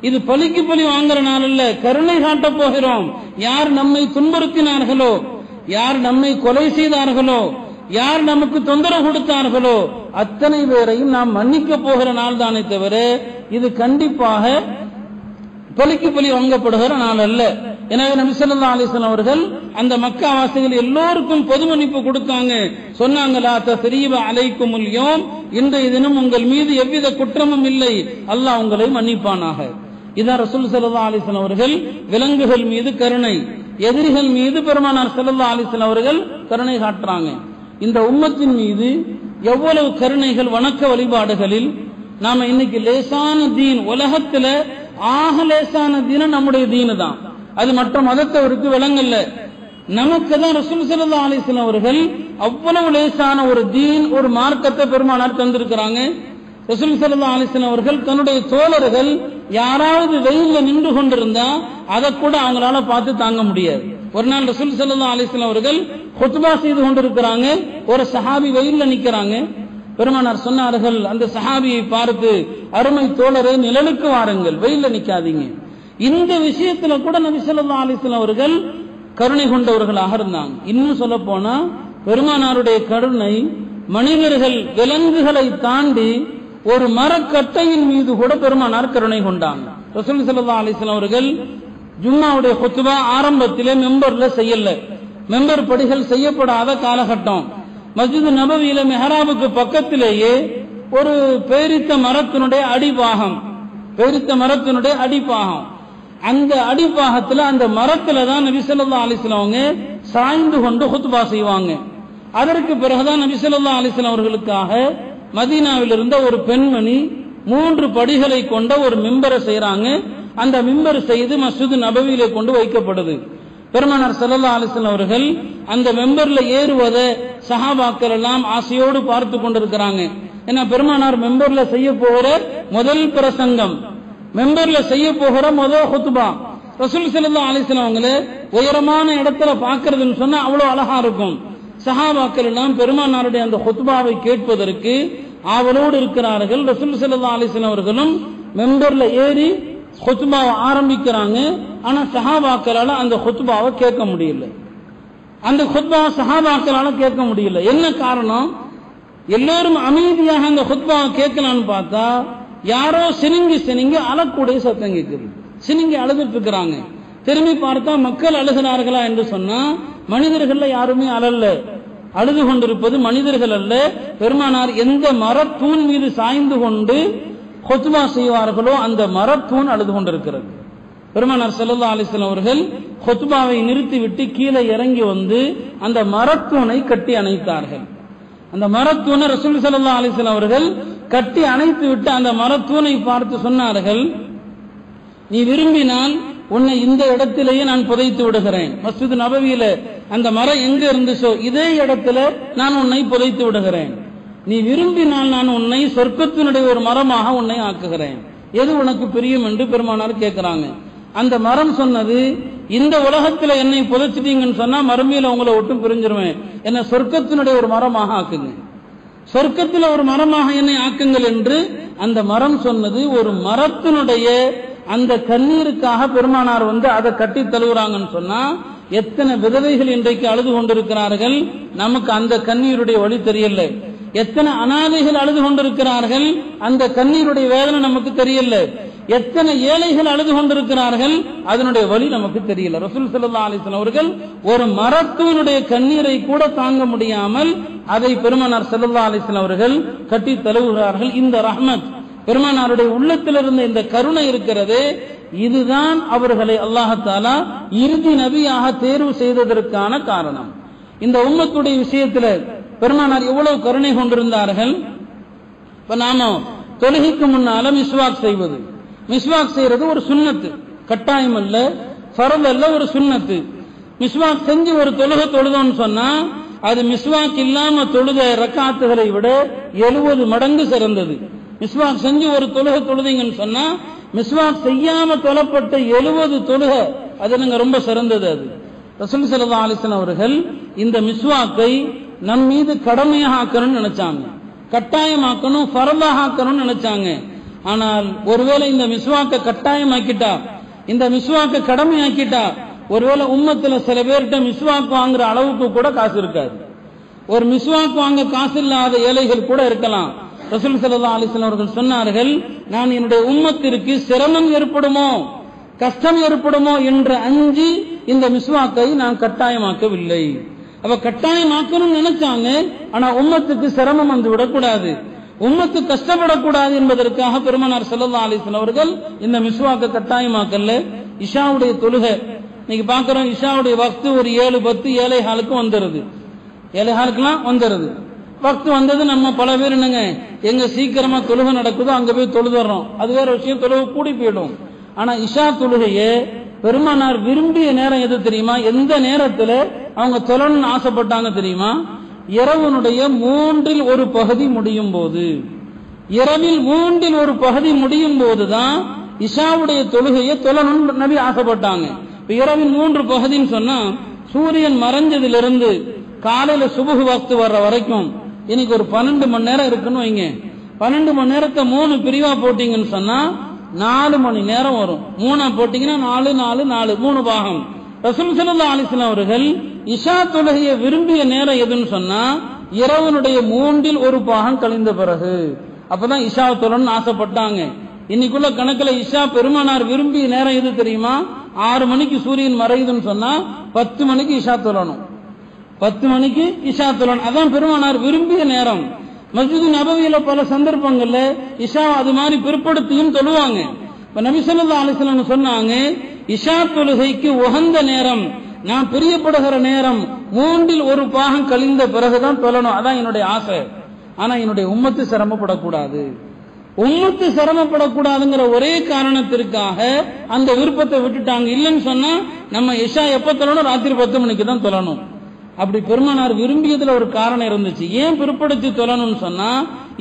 இது பலிக்கு பலி வாங்குற நாள் அல்ல கருணை காட்ட போகிறோம். யார் நம்மை துன்புறுத்தினார்களோ யார் நம்மை கொலை செய்தார்களோ யார் நமக்கு தொந்தரவு கொடுத்தார்களோ அத்தனை பேரையும் நாம் மன்னிக்க போகிற நாள் தானே தவிர இது கண்டிப்பாக பலிக்கு பலி வாங்கப்படுகிற நாள் அல்ல. எனவே நபி சொல்லா அலிஸ்லாம் அவர்கள் அந்த மக்கா வாசிகள் எல்லோருக்கும் பொது மன்னிப்பு கொடுத்தாங்க. சொன்னாங்களா தரீப அலைக்கும் முல்யோம் இன்றைய தினம் உங்கள் மீது எவ்வித குற்றமும் இல்லை. அல்லாஹ் உங்களை மன்னிப்பானாக. இதான் ரசூல் சல்லா அலிஸ்லாம் அவர்கள் விலங்குகள் மீது கருணை எதிரிகள் மீது பெருமானார் சல்லா அலிஸ்லாம் அவர்கள் கருணை காட்டுறாங்க. இந்த உம்மத்தின் மீது எவ்வளவு கருணைகள் வணக்க வழிபாடுகளில் நாம இன்னைக்கு லேசான தீன் உலகத்துல ஆக லேசான தீன நம்முடைய தீனு தான். அது மற்ற மதத்தவருக்கு விளங்கல்ல நமக்கு தான் ரசூல் சல்லா அலிஸ்லாம் அவர்கள் அவ்வளவு லேசான ஒரு தீன் ஒரு மார்க்கத்தை பெருமானார் தந்திருக்கிறாங்க. ரசூல் சல்லா அலிஸ்லாம் அவர்கள் தன்னுடைய தோழர்கள் யாராவது வெயில்ல நின்று கொண்டிருந்தா அதை கூட அவங்களால பார்த்து தாங்க முடியாது. ஒரு நாள் ரசூல் சல்லா அலிஸ்லாம் அவர்கள் கொத்துபா செய்து கொண்டிருக்கிறாங்க. ஒரு சஹாபி வெயில்ல நிக்கிறாங்க. பெருமானார் சொன்னார்கள் அந்த சஹாபியை பார்த்து அருமை தோழரே நிழலுக்கு வாருங்கள் வெயில நிக்காதீங்க. இந்த விஷயத்துல கூட நபி சொல்லா அலிஸ்லாம் அவர்கள் கருணை கொண்டவர்களாக இருந்தாங்க. இன்னும் சொல்ல போனா பெருமானாருடைய கருணை மனிதர்கள் விலங்குகளை தாண்டி ஒரு மரக்கட்டையின் மீது கூட பெருமானார் கருணை கொண்டாங்க. ரசூல் சல்லா அலிஸ்லாம் அவர்கள் ஜும்மாவுடைய கொத்துவா ஆரம்பத்திலே மெம்பர்ல செய்யல. மெம்பர் படிகள் செய்யப்படாத காலகட்டம். மஸ்ஜித் நபவியில மெஹராபுக்கு பக்கத்திலேயே ஒரு பேரித்த மரத்தினுடைய அடிபாகம். பேரித்த மரத்தினுடைய அடிப்பாகம் அந்த அடிப்பாகத்துல அந்த மரத்துல தான் நபிசல்லா அலிஸ்லாம் அவங்க சாய்ந்து கொண்டு ஹுத்பா செய்வாங்க. அதற்கு பிறகுதான் நபிசல்லா அலிஸ்லாம் அவர்களுக்காக மதீனாவில் இருந்த ஒரு பெண்மணி மூன்று படிகளை கொண்ட ஒரு மிம்பரை செய்யறாங்க அந்த மிம்பர் செய்து மசூது நபவியிலே கொண்டு வைக்கப்படுது. பெருமனார் ஸல்லல்லாஹு அலைஹி அவர்கள் அந்த மெம்பர்ல ஏறுவதை சஹாபாக்கள் எல்லாம் ஆசையோடு பார்த்து கொண்டிருக்கிறாங்க. ஏன்னா பெருமானார் மெம்பர்ல செய்ய போகிற முதல் பிரசங்கம் மெம்பர்ல செய்ய போகிற முதல் ஹொத்துபா ரசூல் ஸல்லல்லாஹு அலைஹி அவங்கள உயரமான இடத்துல பாக்குறதுன்னு சொன்னா அவ்வளவு அழகா இருக்கும். சஹாபாக்கள் எல்லாம் பெருமானாருடைய அந்த ஹுத்பாவை கேட்பதற்கு ஆவலோடு இருக்கிறார்கள். ரசூல் ஸல்லல்லாஹு அலைஹி அவர்களும் மெம்பர்ல ஏறி ஹுத்பாவை ஆரம்பிக்கிறாங்க. ஆனா சஹாபாக்களால அந்த ஹுத்பாவை கேட்க முடியல. அந்த ஹுத்பாவை சஹாபாக்களால கேட்க முடியல. என்ன காரணம்? எல்லோரும் அமைதியாக அந்த ஹுத்பாவை கேட்கலான்னு பார்த்தா யாரோ சினுங்கி சினுங்கி அழக்கூடிய சத்தம் கேட்குது. சினுங்கி அழுதுட்டு இருக்கிறாங்க. திரும்பி பார்த்தா மக்கள் அழுகிறார்களா என்று சொன்னா மனிதர்கள்ல யாருமே அழல்ல. அழுது கொண்டிருப்பது மனிதர்கள் அல்ல. பெருமானார் எந்த மரத்தூண் மீது சாய்ந்து கொண்டு ஹொத்துமா செய்வார்களோ அந்த மரத்தூண் அழுது கொண்டிருக்கிறது. பெருமனார் ஸல்லல்லாஹு அலைஹி அவர்கள் ஹொத்துபாவை நிறுத்திவிட்டு கீழே இறங்கி வந்து அந்த மரத்தூணை கட்டி அணைத்தார்கள். அந்த மரத்தூணை ரசூல் ஸல்லல்லாஹு அலைஹி அவர்கள் கட்டி அணைத்து விட்டு அந்த மரத்தூணை பார்த்து சொன்னார்கள் நீ விரும்பினால் உன்னை இந்த இடத்திலேயே நான் புதைத்து விடுகிறேன். மஸ்ஜித் நபவியில அந்த மரம் எங்க இருந்துச்சோ இதே இடத்துல நான் உன்னை புதைத்து விடுகிறேன். நீ விரும்பினால் நான் உன்னை சொர்க்கத்தினுடைய ஒரு மரமாக உன்னை ஆக்குகிறேன். எது உனக்கு பிரியும் என்று பெருமானார் கேட்கிறாங்க. அந்த மரம் சொன்னது இந்த உலகத்துல என்னை புதைச்சிட்டீங்கன்னு சொன்னா மறுமையில உங்களை ஒட்டும் பிரிஞ்சிருவேன். என்னை சொர்க்கத்தினுடைய ஒரு மரமாக ஆக்குங்க. சொர்க்கத்தில் ஒரு மரமாக என்னை ஆக்குங்கள் என்று அந்த மரம் சொன்னது ஒரு மரத்தினுடைய அந்த கண்ணீருக்காக பெருமானார் வந்து அதை கட்டி தழுவுறாங்கன்னு சொன்னா எத்தனை விதவைகள் இன்றைக்கு அழுது கொண்டிருக்கிறார்கள் நமக்கு அந்த கண்ணீருடைய வழி தெரியல. எத்தனை அனாதைகள் அழுது கொண்டிருக்கிறார்கள் அந்த கண்ணீருடைய வேதனை நமக்கு தெரியல. எத்தனை ஏழைகள் அழுது கொண்டிருக்கிறார்கள் அதனுடைய வழி நமக்கு தெரியல. ரசூல் சல்லா அலைஹி அவர்கள் ஒரு மரத்துவனுடைய கண்ணீரை கூட தாங்க முடியாமல் அதை பெருமனார் ஸல்லல்லாஹு அலைஹி அவர்கள் கட்டி தழுவுகிறார்கள். இந்த ரஹ்மத் பெருமானாருடைய உள்ளத்தில் இருந்த இந்த கருணை இருக்கிறது. இதுதான் அவர்களை அல்லாஹாலா இறுதி நபியாக தேர்வு செய்ததற்கான காரணம். இந்த உம்மத்துடைய விஷயத்துல பெருமானார் எவ்வளவு கருணை கொண்டிருந்தார்கள்? இப்ப நாம தொழுகைக்கு முன்னால மிஸ்வாக் செய்வது. மிஸ்வாக் செய்யறது ஒரு சுண்ணத்து. கட்டாயம் அல்ல ஃபரல் அல்ல ஒரு சுண்ணத்து. மிஸ்வாக் செஞ்சு ஒரு தொழுக தொழுதோன்னு சொன்னா அது மிஸ்வாக் இல்லாம தொழுத ரக்காத்துகளை விட எழுபது மடங்கு சிறந்தது. மிஸ்வாக் செஞ்சு ஒரு தொழுக தொழுதீங்கன்னு சொன்னா மிஸ்வாக் செய்யாம தொழப்பட்ட எழுபது தொழுக அது எனக்கு ரொம்ப சிறந்தது அது. ரசூல் ஸல்லல்லாஹு அலைஹி அவர்கள் இந்த மிஸ்வாக்கை நம் மீது கடமையாக்கணும்னு நினைச்சாங்க. கட்டாயமாக்கணும் பரவாகணும்னு ஆக்கணும்னு நினைச்சாங்க. ஆனால் ஒருவேளை இந்த மிஸ்வாக்கை கட்டாயமாக்கிட்டா இந்த மிஸ்வாக்கை கடமையாக்கிட்டா ஒருவேளை உம்மத்துல சில பேர்கிட்ட மிஸ்வாக் வாங்குற அளவுக்கு கூட காசு இருக்காது. ஒரு மிஸ்வாக் வாங்க காசு இல்லாத ஏழைகள் கூட இருக்கலாம். ரசூல் ஸல்லல்லாஹு அலைஹி அவர்கள் சொன்னார்கள் நான் என்னுடைய உம்மத்திற்கு சிரமம் ஏற்படுமோ கஷ்டம் ஏற்படுமோ என்ற அஞ்சு இந்த மிஸ்வாக்கை நான் கட்டாயமாக்கவில்லை. அவ கட்டாயமாக்கணும்னு நினைச்சாங்க. ஆனா உம்மத்துக்கு சிரமம் வந்து விடக்கூடாது. உம்மத்து கஷ்டப்படக்கூடாது என்பதற்காக பெருமனார் ஸல்லல்லாஹு அலைஹி அவர்கள் இந்த மிஸ்வாக்க கட்டாயமாக்கல்ல இஷாவுடைய தொழுகை. இன்னைக்கு பாக்குறோம் இஷாவுடைய வக்து ஒரு ஏழு பத்து ஏழை ஹாலுக்கு வந்துருது. ஏழை ஹாலுக்குலாம் வந்துருது. வக்து வந்தது நம்ம பல பேர் என்னங்க எங்க சீக்கிரமா தொழுகை நடக்குதோ அங்க போய் தொழுதுறோம் அது வேற விஷயம் தொழுகை கூடி போயிடும். ஆனா இஷா தொழுகையே பெருமானார் விரும்பிய நேரம் எது தெரியுமா? எந்த நேரத்துல அவங்க தொழணும்னு ஆசைப்பட்டாங்க தெரியுமா? இரவனுடைய மூன்றில் ஒரு பகுதி முடியும் போது. இரவில் மூன்றில் ஒரு பகுதி முடியும் போதுதான் இஷாவுடைய தொழுகையை தொழணும்னு நபி ஆசைப்பட்டாங்க. இப்ப இரவின் மூன்று பகுதின்னு சொன்னா சூரியன் மறைஞ்சதிலிருந்து காலையில சுபகு வாக்கு வர்ற வரைக்கும் இன்னைக்கு ஒரு பன்னெண்டு மணி நேரம் இருக்குன்னு வைங்க. பன்னெண்டு மணி நேரத்தை மூணு பிரிவா போட்டீங்கன்னு சொன்னா நாலு மணி நேரம் வரும். மூணா போட்டீங்கன்னா நாலு நாலு நாலு. மூணு பாகம். ரசூல் ஸல்லல்லாஹு அவர்கள் இஷா தொழுகையை விரும்பிய நேரம் எதுன்னு சொன்னா இரவனுடைய மூன்றில் ஒரு பாகம் கழிந்த பிறகு. அப்பதான் இஷா தொழன்னு ஆசைப்பட்டாங்க. இன்னைக்குள்ள கணக்குல இஷா பெருமானார் விரும்பிய நேரம் எது தெரியுமா? ஆறு மணிக்கு சூரியன் மறையுதுன்னு சொன்னா பத்து மணிக்கு இஷா தொழணும். பத்து மணிக்கு இஷா தொழணும். அதான் பெருமானார் விரும்பிய நேரம். மஸ்ஜிது நபவியில பல சந்தர்ப்பங்கள்ல இஷா அது மாதிரி பிற்படுத்தியும் தொழுவாங்க. இப்ப நபிசல்லா ஸல்லல்லாஹு சொன்னாங்க இஷா தொழுகைக்கு உகந்த நேரம் நான் பிரியப்படுகிற நேரம் மூன்றில் ஒரு பாகம் கழிந்த பிறகுதான் தொழணும். அதான் என்னுடைய ஆசை. ஆனா என்னுடைய உம்மத்து சிரமப்படக்கூடாது. உம்மத்து சிரமப்படக்கூடாதுங்கிற ஒரே காரணத்திற்காக அந்த விருப்பத்தை விட்டுட்டாங்க. இல்லைன்னு சொன்னா நம்ம இஷா எப்ப தொழணும்? ராத்திரி பத்து மணிக்கு தான் தொழணும். அப்படி பெருமானார் விரும்பியதுல ஒரு காரணம் இருந்துச்சு. ஏன் பிற்படுத்தி தொழணும்னு சொன்னா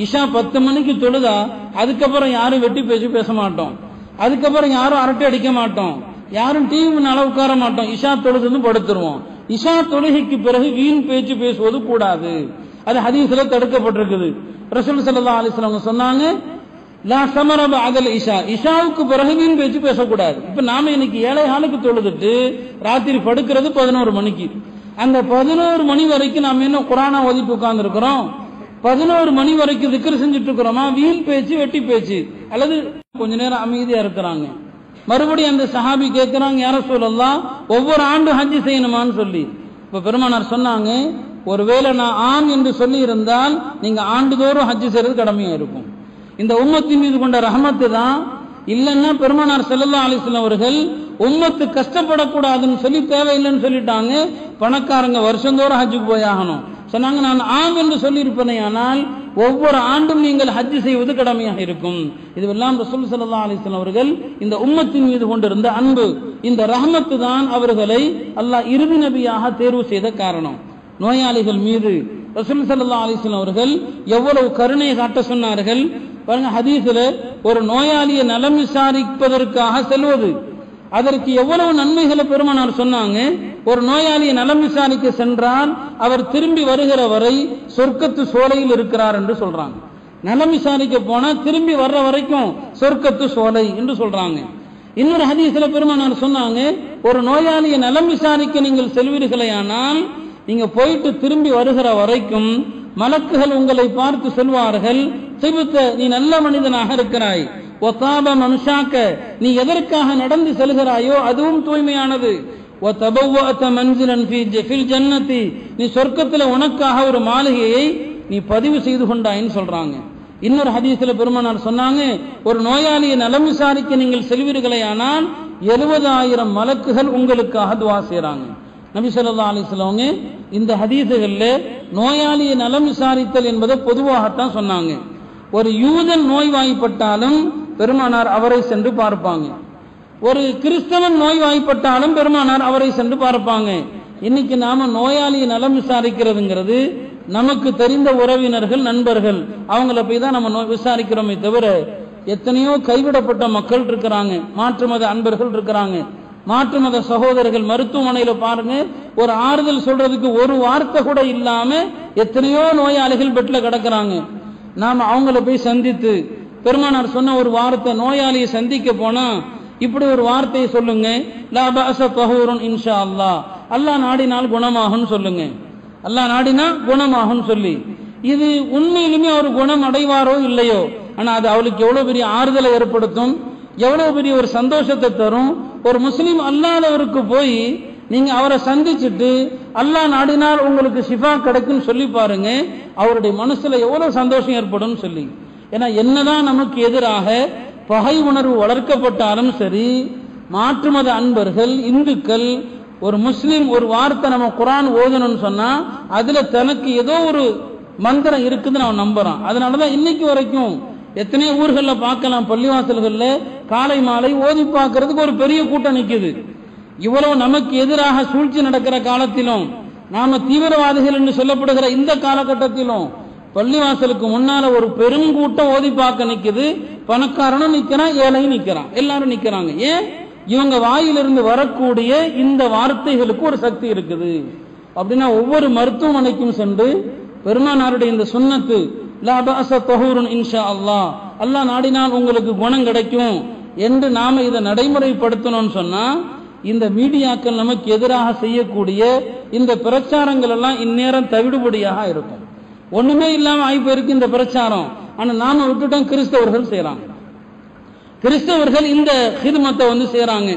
இஷா பத்து மணிக்கு தொழுதா அதுக்கப்புறம் யாரும் வெட்டி பேசி பேச மாட்டோம். அதுக்கப்புறம் யாரும் அரட்டை அடிக்க மாட்டோம். யாரும் டிவி முன்னால உட்கார மாட்டோம். இஷா தொழுதுன்னு படுத்துருவோம். இஷா தொழுகைக்கு பிறகு வீண் பேச்சு பேசுவது கூடாது. அது ஹதீஸ்ல தடுக்கப்பட்டிருக்குது. ரசூல் சல்லா அலிஸ்லாம் சொன்னாங்க லா சமரப அதல் இஷா. இஷாவுக்கு பிறகு வீண் பேச்சு பேசக்கூடாது. இப்ப நாம இன்னைக்கு ஏழை ஆளுக்கு தொழுதுட்டு ராத்திரி படுக்கிறது பதினோரு மணிக்கு. அந்த பதினோரு மணி வரைக்கும் நாம் என்ன குரானா ஓதிட்டு உட்கார்ந்து இருக்கிறோம் பதினோரு மணி வரைக்கும் திக்கர் செஞ்சுட்டு இருக்கிறோமா வீண் பேச்சு வெட்டி பேச்சு. அல்லது கொஞ்ச நேரம் அமைதியா இருக்கிறாங்க. மறுபடியும் அந்த சஹாபி கேட்கிறாங்க யார சொல்லலாம் ஒவ்வொரு ஆண்டு ஹஜ்ஜி செய்யணுமான்னு சொல்லி. இப்ப பெருமானார் சொன்னாங்க ஒருவேளை நான் ஆண் என்று சொல்லி இருந்தால் நீங்க ஆண்டுதோறும் ஹஜ்ஜி செய்யறது கடமையா இருக்கும். இந்த உம்மத்தின் மீது கொண்ட ரஹமத்து தான். இல்லைன்னா பெருமானார் செல்லல்லா அலிஸ்லாம் அவர்கள் உம்மத்து கஷ்டப்படக்கூடாதுன்னு சொல்லி தேவையில்லைன்னு சொல்லிட்டாங்க. பணக்காரங்க வருஷந்தோறும் ஹஜ்ஜுக்கு போய் ஆகணும் சொன்னாங்க நான் ஆம் என்று சொல்லியிருப்பேனே ஆனால் ஒவ்வொரு ஆண்டும் நீங்கள் ஹஜ்ஜு செய்வது கடமையாக இருக்கும். இதுவெல்லாம் ரசூல் சல்லா அலிஸ்லாம் அவர்கள் இந்த உம்மத்தின் மீது கொண்டிருந்த அன்பு இந்த ரஹமத்து தான் அவர்களை அல்லாஹ் இறுதி நபியாக தேர்வு செய்த காரணம். நோயாளிகள் மீது ரசூல் சல்லா அலிஸ்லாம் அவர்கள் எவ்வளவு கருணையை காட்ட சொன்னார்கள். பாருங்க ஹதீஸில் ஒரு நோயாளியை நலம் விசாரிப்பதற்காக செல்வது. அதற்கு எவ்வளவு நன்மைகளை பெருமானார் சொன்னாங்க? ஒரு நோயாளியை நலம் விசாரிக்க சென்றால் அவர் திரும்பி வருகிற வரை சொர்க்கத்து சோலையில் இருக்கிறார் என்று சொல்றாங்க. நலம் விசாரிக்க போனா திரும்பி வர்ற வரைக்கும் சொர்க்கத்து சோலை என்று சொல்றாங்க. இன்னொரு ஹதீஸ்ல பெருமானார் சொன்னாங்க ஒரு நோயாளியை நலம் விசாரிக்க நீங்கள் செல்வீர்களே ஆனால் நீங்க போயிட்டு திரும்பி வருகிற வரைக்கும் மலக்குகள் உங்களை பார்த்து சொல்வார்கள் திபுத்த நீ நல்ல மனிதனாக இருக்கிறாய். ஒத்தாப மம்சாக்க நீ எதற்காக நடந்து செல்கிறாயோ அதுவும் தூய்மையானது. ஜன்னத்தி நீ சொர்க்கத்தில் உனக்காக ஒரு மாளிகையை நீ பதிவு செய்து கொண்டாயின்னு சொல்றாங்க. இன்னொரு ஹதீசில பெருமனார் சொன்னாங்க ஒரு நோயாளியை நலம் விசாரிக்க நீங்கள் செல்வீர்களே ஆனால் எழுபதாயிரம் மலக்குகள் உங்களுக்காக துவா செய்யறாங்க நபி சொல்லா அலிஸ்லவங்க இந்த ஹதீசுகள்ல நோயாளியை நலம் விசாரித்தல் என்பதை பொதுவாகத்தான் சொன்னாங்க. ஒரு யூதன் நோய்வாய்ப்பட்டாலும் பெருமானார் அவரை சென்று பார்ப்பாங்க. ஒரு கிறிஸ்தவன் நோய்வாய்ப்பட்டாலும் பெருமானார் அவரை சென்று பார்ப்பாங்க. இன்னைக்கு நாம நோயாளியை நலம் விசாரிக்கிறதுங்கிறது நமக்கு தெரிந்த உறவினர்கள் நண்பர்கள். அவங்கள போய் தான் நம்ம நோய் விசாரிக்கிறோமே தவிர எத்தனையோ கைவிடப்பட்ட மக்கள் இருக்கிறாங்க. மாற்று மத அன்பர்கள் இருக்கிறாங்க. மாற்று மத சகோதரர்கள் மருத்துவமனையில பாருங்க. ஒரு ஆறுதல் சொல்றதுக்கு ஒரு வார்த்தை கூட இல்லாம எத்தனையோ நோயாளிகள் பெட்ல கிடக்கிறாங்க. நாம அவங்கள போய் சந்தித்து பெருமானார் சொன்ன ஒரு வார்த்தை நோயாளியை சந்திக்க போனா இப்படி ஒரு வார்த்தையை சொல்லுங்க. இன்ஷா அல்லாஹ். அல்லாஹ் நாடினால் குணமாகும்னு சொல்லுங்க. அல்லாஹ் நாடினா குணமாகும்னு சொல்லி. இது உண்மையிலுமே அவர் குணம் அடைவாரோ இல்லையோ? ஆனா அது அவளுக்கு எவ்வளவு பெரிய ஆறுதலை ஏற்படுத்தும்? எவ்வளவு பெரிய ஒரு சந்தோஷத்தை தரும்? ஒரு முஸ்லீம் அல்லாதவருக்கு போய் நீங்க அவரை சந்திச்சுட்டு அல்லா நாடினால் உங்களுக்கு ஷிஃபா கிடைக்கும்னு சொல்லி பாருங்க. அவருடைய மனசுல எவ்வளவு சந்தோஷம் ஏற்படும் சொல்லி. ஏன்னா என்னதான் நமக்கு எதிராக பகை உணர்வு வளர்க்கப்பட்டாலும் சரி மாற்று மத அன்பர்கள் இந்துக்கள் ஒரு முஸ்லீம் ஒரு வார்த்தை நம்ம குரான் ஓதணும்னு சொன்னா அதுல தனக்கு ஏதோ ஒரு மந்திரம் இருக்குதுன்னு அவன் நம்புறான். அதனாலதான் இன்னைக்கு வரைக்கும் எத்தனையோ ஊர்களில் பார்க்கலாம் பள்ளிவாசல்கள்ல காலை மாலை ஓதி பார்க்கறதுக்கு ஒரு பெரிய கூட்டம் நிற்குது இவ்வளவு நமக்கு எதிராக சூழ்ச்சி நடக்கிற காலத்திலும் நாம தீவிரவாதிகள் என்று சொல்லப்படுகிற இந்த காலகட்டத்திலும் பள்ளிவாசலுக்கு முன்னால ஒரு பெருங்கூட்டம் ஓதி பார்க்க நிக்குது. பணக்காரனும் நிக்கிறான் ஏழையும் நிக்கிறான். எல்லாரும் நிக்கிறாங்க. ஏன்? இவங்க வாயிலிருந்து வரக்கூடிய இந்த வார்த்தைகளுக்கு ஒரு சக்தி இருக்குது. அப்படின்னா ஒவ்வொரு மருத்துவமனைக்கும் சென்று பெருமானாருடைய இந்த சுண்ணத்து இன்ஷா அல்லாஹ். அல்லாஹ் நாடினால் உங்களுக்கு குணம் கிடைக்கும் என்று நாம இதை நடைமுறைப்படுத்தணும்னு சொன்னா இந்த மீடியாக்கள் நமக்கு எதிராக செய்யக்கூடிய இந்த பிரச்சாரங்கள் எல்லாம் இந்நேரம் தவிடுபடியாக இருக்கும். ஒண்ணுமே இல்லாம ஆகி போயிருக்கு இந்த பிரச்சாரம். ஆனா நாம விட்டுட்டோம் கிறிஸ்தவர்கள் செய்யறாங்க கிறிஸ்தவர்கள் இந்த ஹிதமத்தை வந்து செய்யறாங்க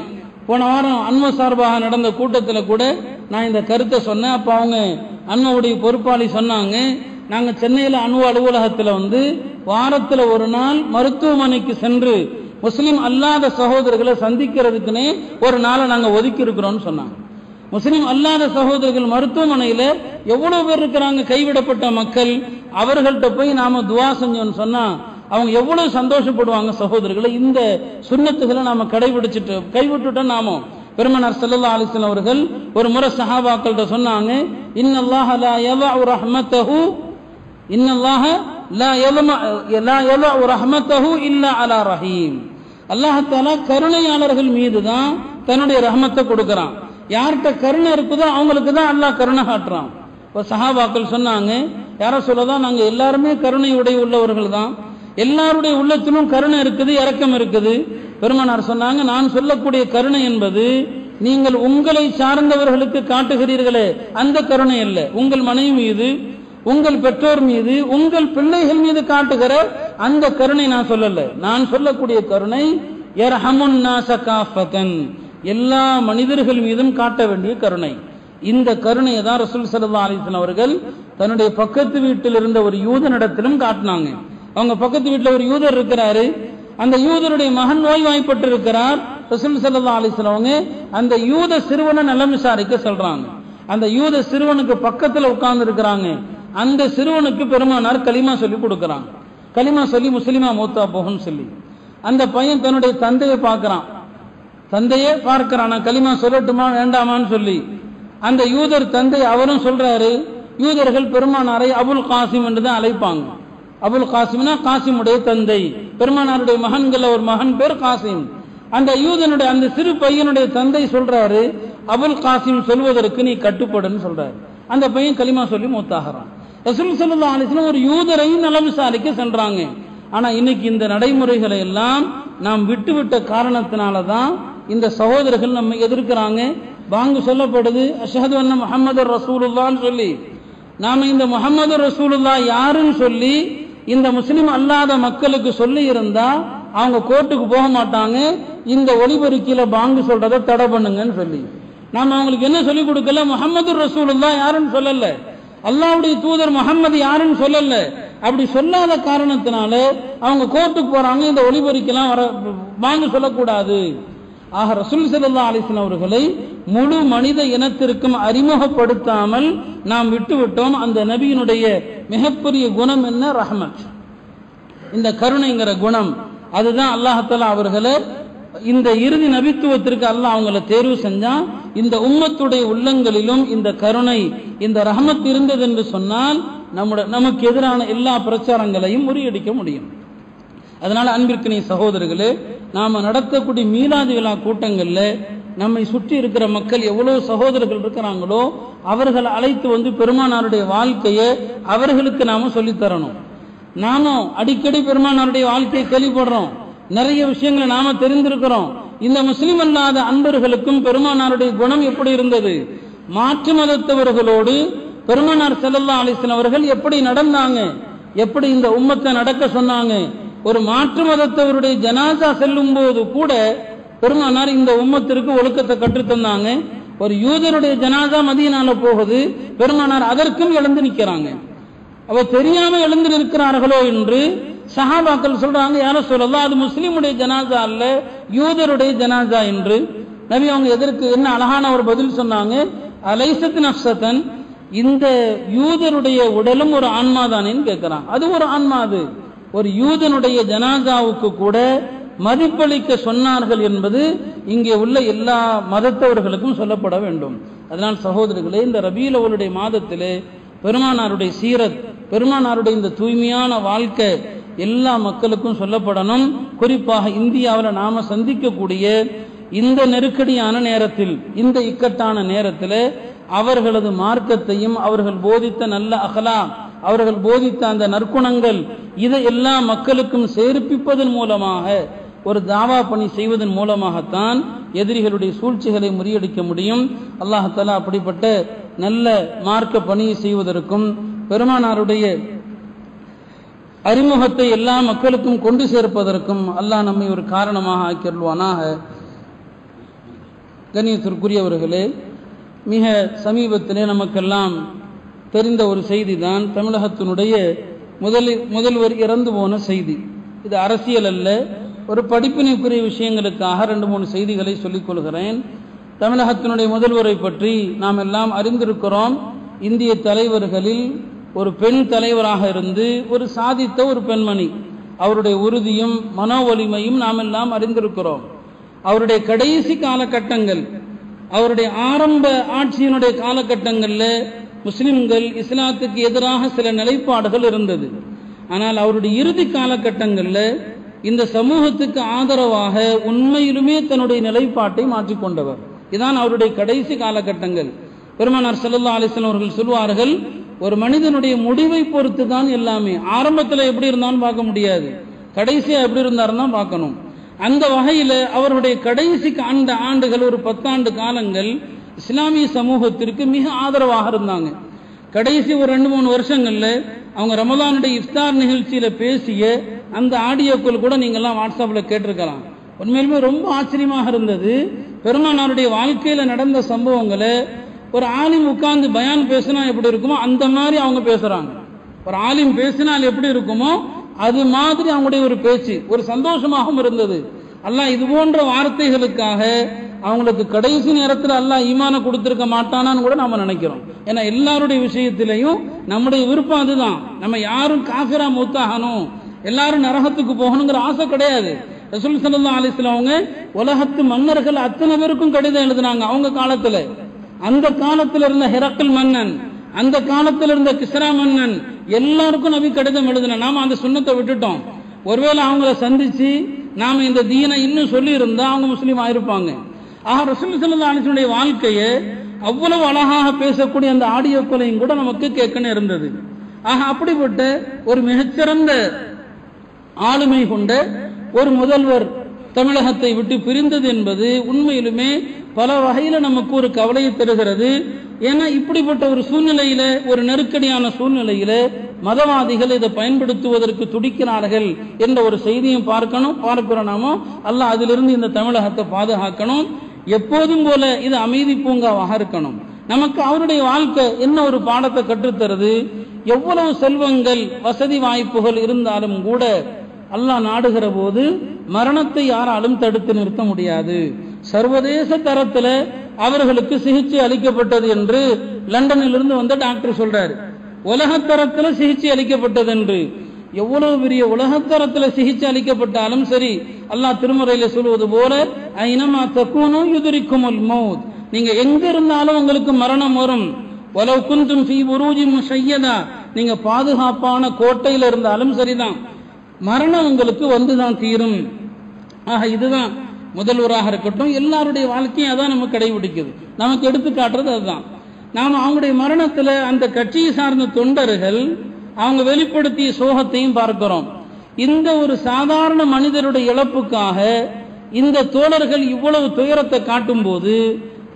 போன வாரம் அன்ம சார்பாக நடந்த கூட்டத்தில் கூட நான் இந்த கருத்தை சொன்னேன். அப்ப அவங்க அன்மவுடைய பொறுப்பாளி சொன்னாங்க நாங்க சென்னையில அணு அலுவலகத்தில் வந்து வாரத்தில் ஒரு நாள் மருத்துவமனைக்கு சென்று முஸ்லீம் அல்லாத சகோதரர்களை சந்திக்கிறதுக்குன்னே ஒரு நாளை நாங்கள் ஒதுக்கி இருக்கிறோம்னு சொன்னாங்க. முஸ்லீம் அல்லாத சகோதரர்கள் மருத்துவமனையில எவ்வளவு பேர் இருக்கிறாங்க? கைவிடப்பட்ட மக்கள். அவர்கள்ட்ட போய் நாம துவா செஞ்சோம்னு சொன்னா அவங்க எவ்வளவு சந்தோஷப்படுவாங்க சகோதரர்களை? இந்த சுண்ணத்துகளை நாம கடைபிடிச்சிட்டு கைவிட்டுட்டோம் நாமோ. பெருமனார் சல்லா அலிஸ்லாம் அவர்கள் ஒரு முறை சஹாபாக்கள்கிட்ட சொன்னாங்க இன்னல்லாஹ லா யதஉ ரஹ்மத்தஹு இன்னல்லாஹ லா யதம லா யதஉ ரஹ்மத்தஹு இல்லா அலா ரஹீம். அல்லாஹ் கருணையாளர்கள் மீது தான் தன்னுடைய ரஹமத்தை கொடுக்கிறான். யார்கிட்ட கருணை இருக்குதோ அவங்களுக்கு தான் அல்லாஹ் கருணை காட்டுறான். இப்போ சஹாபாக்கள் சொன்னாங்க யார சொல்லதான் நாங்க எல்லாருமே கருணையுடைய உள்ளவர்கள் தான். எல்லாருடைய உள்ளத்திலும் கருணை இருக்குது இரக்கம் இருக்குது. பெருமனார் சொன்னாங்க நான் சொல்லக்கூடிய கருணை என்பது நீங்கள் உங்களை சார்ந்தவர்களுக்கு காட்டுகிறீர்களே அந்த கருணை அல்ல. உங்கள் மனைவி மீது உங்கள் பெற்றோர் மீது உங்கள் பிள்ளைகள் மீது காட்டுகிற அந்த கருணை நான் சொல்லல. நான் சொல்லக்கூடிய கருணை யர்ஹமுன் நாஸ எல்லா மனிதர்கள் மீதும் காட்ட வேண்டிய கருணை. இந்த கருணையை தான் ரசூல் சல்லா அலிஸ்லாம் அவர்கள் தன்னுடைய பக்கத்து வீட்டில் இருந்த ஒரு யூதனிடத்திலும் காட்டினாங்க. அவங்க பக்கத்து வீட்டில் ஒரு யூதர் இருக்கிறாரு. அந்த யூதருடைய மகன் நோய்வாய்ப்பட்டு இருக்கிறார் ரசூல் சல்லா அலிஸ்லாம் அவங்க அந்த யூத சிறுவனை நலம் விசாரிக்க சொல்றாங்க. அந்த யூத சிறுவனுக்கு பக்கத்துல உட்கார்ந்து இருக்கிறாங்க. அந்த சிறுவனுக்கு பெருமானார் களிமா சொல்லி கொடுக்குறாங்க. களிமா சொல்லி முஸ்லிமா மூத்தா போகும்னு சொல்லி. அந்த பையன் தன்னுடைய தந்தையை பார்க்கறான். தந்தையே பார்க்கிறான். களிமா சொல்லட்டுமா வேண்டாமான்னு சொல்லி. அந்த யூதர் தந்தை அவரும் சொல்றாரு யூதர்கள் பெருமானாரை அபுல் காசிம் என்று தான் அழைப்பாங்க. அபுல் காசிம்னா காசிமுடைய தந்தை. பெருமானாருடைய மகன்கள் ஒரு மகன் பேர் காசிம். அந்த யூதனுடைய அந்த சிறு பையனுடைய தந்தை சொல்றாரு அபுல் காசிம் சொல்வதற்கு நீ கட்டுப்படுன்னு சொல்றாரு. அந்த பையன் களிமா சொல்லி மூத்தாகிறான். ரசூல் சல்லா அலிஸ்லாம் ஒரு யூதரையும் நலம் விசாரிக்க சென்றாங்க. ஆனா இன்னைக்கு இந்த நடைமுறைகளை எல்லாம் நாம் விட்டுவிட்ட காரணத்தினால தான் இந்த சகோதரர்கள் நம்ம எதிர்க்கிறாங்க. வாங்கு சொல்லப்படுது அஷஹது அண்ண முகமது ரசூலுல்லான்னு சொல்லி. நாம இந்த முகமது ரசூலுல்லா யாருன்னு சொல்லி இந்த முஸ்லீம் அல்லாத மக்களுக்கு சொல்லி இருந்தா அவங்க கோர்ட்டுக்கு போக மாட்டாங்க. இந்த ஒளிபெருக்கில பாங்கு சொல்றதை தடை பண்ணுங்கன்னு சொல்லி. நாம அவங்களுக்கு என்ன சொல்லி கொடுக்கல? முகமது ரசூலுல்லா யாருன்னு சொல்லல. அல்லாவுடைய தூதர் முகமது யாருன்னு சொல்லல. அப்படி சொல்லாத காரணத்தினால அவங்க கோர்ட்டுக்கு போறாங்க இந்த ஒளிபெருக்கெல்லாம் வர வாங்க சொல்லக்கூடாது. ஆக ரசூல் சல்லா அலிஸ்லாம் அவர்களை முழு மனித இனத்திற்கும் அறிமுகப்படுத்தாமல் நாம் விட்டுவிட்டோம். அந்த நபியினுடைய மிகப்பெரிய குணம் என்ன? ரஹமத். இந்த கருணைங்கிற குணம். அதுதான் அல்லாஹால அவர்களை இந்த இறுதி நபித்துவத்திற்கு அல்லாஹ் அவங்கள தேர்வு செஞ்சான் இந்த உம்மத்துடைய உள்ளங்களிலும் இந்த கருணை இந்த ரஹமத் இருந்தது என்று சொன்னால் நம்முடைய நமக்கு எதிரான எல்லா பிரச்சாரங்களையும் முறியடிக்க முடியும். அதனால அன்பிற்கு நீ சகோதரர்களே நாம் நடத்தக்கூடிய மீலாது விழா கூட்டங்களில் நம்மை சுற்றி இருக்கிற மக்கள் எவ்வளோ சகோதரர்கள் இருக்கிறாங்களோ அவர்கள் அழைத்து வந்து பெருமானாருடைய வாழ்க்கையை அவர்களுக்கு நாம் சொல்லித் தரணும். நாமும் அடிக்கடி பெருமானாருடைய வாழ்க்கையை கேள்விப்படுறோம். நிறைய விஷயங்களை நாம தெரிந்திருக்கிறோம். இந்த முஸ்லிம் அல்லாத அன்பர்களுக்கும் பெருமானாருடைய குணம் எப்படி இருந்தது? மாற்று மதத்தவர்களோடு பெருமானார் செல்லல்லா அலிஸ்லாம் அவர்கள் எப்படி நடந்தாங்க? எப்படி இந்த உம்மத்தை நடக்க சொன்னாங்க? ஒரு மாற்று மதத்தவருடைய ஜனாசா செல்லும் போது கூட பெருமானார் இந்த உம்மத்திற்கு ஒழுக்கத்தை கற்றுத்தந்தாங்க ஒரு யூதருடைய ஜனாசா மதியனால போகுது. பெருமானார் அதற்கும் எழுந்து நிற்கிறாங்க. அவ தெரியாம எழுந்து நிற்கிறார்களோ என்று சஹாபாக்கள் சொல்றாங்க யார சொல்லலாம் அது முஸ்லீமுடைய ஜனாசா அல்ல யூதருடைய ஜனாசா என்று. நபி அவங்க எதற்கு என்ன அழகான ஒரு பதில் சொன்னாங்க அலைசத் அப்சத்தன் இந்த யூதருடைய உடலும் ஒரு ஆன்மா தானேன்னு கேட்கிறான். அது ஒரு ஆன்மா அது. ஒரு யூதனுடைய ஜனாசாவுக்கு கூட மதிப்பளிக்க சொன்னார்கள் என்பது இங்கே உள்ள எல்லா மதத்தவர்களுக்கும் சொல்லப்பட வேண்டும். அதனால் சகோதரர்களே இந்த ரபீல் அவருடைய மாதத்திலே பெருமானாருடைய சீரத் பெருமானாருடைய இந்த தூய்மையான வாழ்க்கை எல்லா மக்களுக்கும் சொல்லப்படணும். குறிப்பாக இந்தியாவில் நாம சந்திக்கக்கூடிய இந்த நெருக்கடியான நேரத்தில் இந்த இக்கட்டான நேரத்தில் அவர்களது மார்க்கத்தையும் அவர்கள் போதித்த நல்ல அகலா அவர்கள் போதித்த அந்த நற்குணங்கள் இதை எல்லா மக்களுக்கும் சேர்ப்பிப்பதன் மூலமாக ஒரு தாவா பணி செய்வதன் மூலமாகத்தான் எதிரிகளுடைய சூழ்ச்சிகளை முறியடிக்க முடியும். அல்லாஹாலா அப்படிப்பட்ட நல்ல மார்க்க பணியை செய்வதற்கும் பெருமானாருடைய அறிமுகத்தை எல்லா மக்களுக்கும் கொண்டு சேர்ப்பதற்கும் அல்லாஹ் நம்மை ஒரு காரணமாக ஆக்கிடுவானாக கண்ணியத்திற்குரியவர்களே மிக சமீபத்திலே நமக்கெல்லாம் தெரிந்த ஒரு செய்தி தான் தமிழகத்தினுடைய முதலில் முதல்வர் இறந்து போன செய்தி. இது அரசியல் அல்ல. ஒரு படிப்பினைக்குரிய விஷயங்களுக்காக ரெண்டு மூணு செய்திகளை சொல்லிக் கொள்கிறேன். தமிழகத்தினுடைய முதல்வரை பற்றி நாம் எல்லாம் அறிந்திருக்கிறோம். இந்திய தலைவர்களில் ஒரு பெண் தலைவராக இருந்து ஒரு சாதித்த ஒரு பெண்மணி. அவருடைய உறுதியும் மனோ வலிமையும் நாம் எல்லாம் அறிந்திருக்கிறோம். அவருடைய கடைசி காலகட்டங்கள் அவருடைய ஆரம்ப ஆட்சியினுடைய காலகட்டங்களில் முஸ்லிம்கள் இஸ்லாத்துக்கு எதிராக சில நிலைப்பாடுகள் இருந்தது. ஆனால் அவருடைய இறுதி காலகட்டங்களில் இந்த சமூகத்துக்கு ஆதரவாக உண்மையிலுமே தன்னுடைய நிலைப்பாட்டை மாற்றிக்கொண்டவர் இதான் அவருடைய கடைசி காலகட்டங்கள். பெருமானார் செல்லல்லா அலிஸ்லாம் அவர்கள் சொல்வார்கள் ஒரு மனிதனுடைய முடிவை பொறுத்து தான் எல்லாமே. ஆரம்பத்தில் எப்படி இருந்தாலும் பார்க்க முடியாது. கடைசியாக எப்படி இருந்தாருன்னு தான் பார்க்கணும். அந்த வகையில் அவருடைய கடைசி அந்த ஆண்டுகள் ஒரு பத்தாண்டு காலங்கள் இஸ்லாமிய சமூகத்திற்கு மிக ஆதரவாக இருந்தாங்க. கடைசி ஒரு ரெண்டு மூணு வருஷங்களில் அவங்க ரமதானுடைய இஃப்தார் நிகழ்ச்சியில் பேசிய அந்த ஆடியோக்கள் கூட நீங்கள்லாம் வாட்ஸ்அப்பில் கேட்டிருக்கலாம். உண்மையிலுமே ரொம்ப ஆச்சரியமாக இருந்தது. பெருமானாருடைய வாழ்க்கையில் நடந்த சம்பவங்களை ஒரு ஆலிம் உட்கார்ந்து பயான் பேசினா எப்படி இருக்குமோ அந்த மாதிரி அவங்க பேசுகிறாங்க ஒரு ஆலிம் பேசினால் எப்படி இருக்குமோ அது மாதிரி அவங்களுடைய ஒரு பேச்சு ஒரு சந்தோஷமாகவும் இருந்தது. அல்லாஹ் இது போன்ற வார்த்தைகளுக்காக அவங்களுக்கு கடைசி நேரத்தில் அல்லாஹ் ஈமான கொடுத்துருக்க மாட்டானான்னு கூட நம்ம நினைக்கிறோம். ஏன்னா எல்லாருடைய விஷயத்திலையும் நம்முடைய விருப்பம் அதுதான். நம்ம யாரும் காஃபிரா மூத்தாகணும். எல்லாரும் நரகத்துக்கு போகணுங்கிற ஆசை கிடையாது. ரசூல் சல்லா அலிஸ்லாம் அவங்க உலகத்து மன்னர்கள் அத்தனை பேருக்கும் கடிதம் எழுதினாங்க அவங்க காலத்துல. அந்த காலத்துல இருந்த ஹெரக்கல் மன்னன் அந்த காலத்தில் இருந்த கிஸ்ரா மன்னன் எல்லாருக்கும் நபி கடிதம் எழுதின. நாம அந்த சுண்ணத்தை விட்டுட்டோம். ஒருவேளை அவங்கள சந்திச்சு நாம இந்த தீனை இன்னும் சொல்லி இருந்தா அவங்க முஸ்லீம் ஆயிருப்பாங்க. ஆக ரசூல் சல்லா வாழ்க்கையை அவ்வளவு அழகாக பேசக்கூடிய அந்த ஆடியோக்களையும் கூட நமக்கு கேட்கணும் இருந்தது. ஆக அப்படிப்பட்ட ஒரு மிகச்சிறந்த ஆளுமை கொண்ட ஒரு முதல்வர் தமிழகத்தை விட்டு பிரிந்தது என்பது உண்மையிலுமே பல வகையில நமக்கு ஒரு கவலையை தருகிறது. ஏன்னா இப்படிப்பட்ட ஒரு சூழ்நிலையில ஒரு நெருக்கடியான சூழ்நிலையில மதவாதிகள் இதை பயன்படுத்துவதற்கு துடிக்கிறார்கள் என்ற ஒரு செய்தியும் பார்க்கணும் பார்க்கிறோம் நாமோ. அல்ல அதிலிருந்து இந்த தமிழகத்தை பாதுகாக்கணும். எப்போதும் போல இது அமைதி பூங்காவாக இருக்கணும். நமக்கு அவருடைய வாழ்க்கை என்ன ஒரு பாடத்தை கற்றுத்தருது? எவ்வளவு செல்வங்கள் வசதி வாய்ப்புகள் இருந்தாலும் கூட அல்லாஹ் நாடுகிற போது மரணத்தை யாராலும் தடுத்து நிறுத்த முடியாது. சர்வதேச தரத்துல அவர்களுக்கு சிகிச்சை அளிக்கப்பட்டது என்று லண்டனிலிருந்து வந்த டாக்டர் சொல்றாரு. உலக தரத்துல சிகிச்சை அளிக்கப்பட்டது என்று. எவ்வளவு பெரிய உலகத்தரத்துல சிகிச்சை அளிக்கப்பட்டாலும் சரி அல்லாஹ் திருமுறையில சொல்வது போல ஐனமா தக்குனும் யுதிரிக்கும் மௌத். நீங்க எங்க இருந்தாலும் உங்களுக்கு மரணம் வரும். உலவு குந்தும் ஃபீ உருஜி முஷையதா. நீங்க பாதுகாப்பான கோட்டையில இருந்தாலும் சரிதான். மரணம் உங்களுக்கு வந்துதான் தீரும். ஆக இதுதான் முதல்வராக இருக்கட்டும் எல்லாருடைய வாழ்க்கையும் அதான் நம்ம கடைபிடிக்குது. நமக்கு எடுத்து காட்டுறது அதுதான். நாம் அவங்களுடைய மரணத்துல அந்த கட்சியை சார்ந்த தொண்டர்கள் அவங்க வெளிப்படுத்திய சோகத்தையும் பார்க்கிறோம். இந்த ஒரு சாதாரண மனிதருடைய இழப்புக்காக இந்த தோழர்கள் இவ்வளவு துயரத்தை காட்டும் போது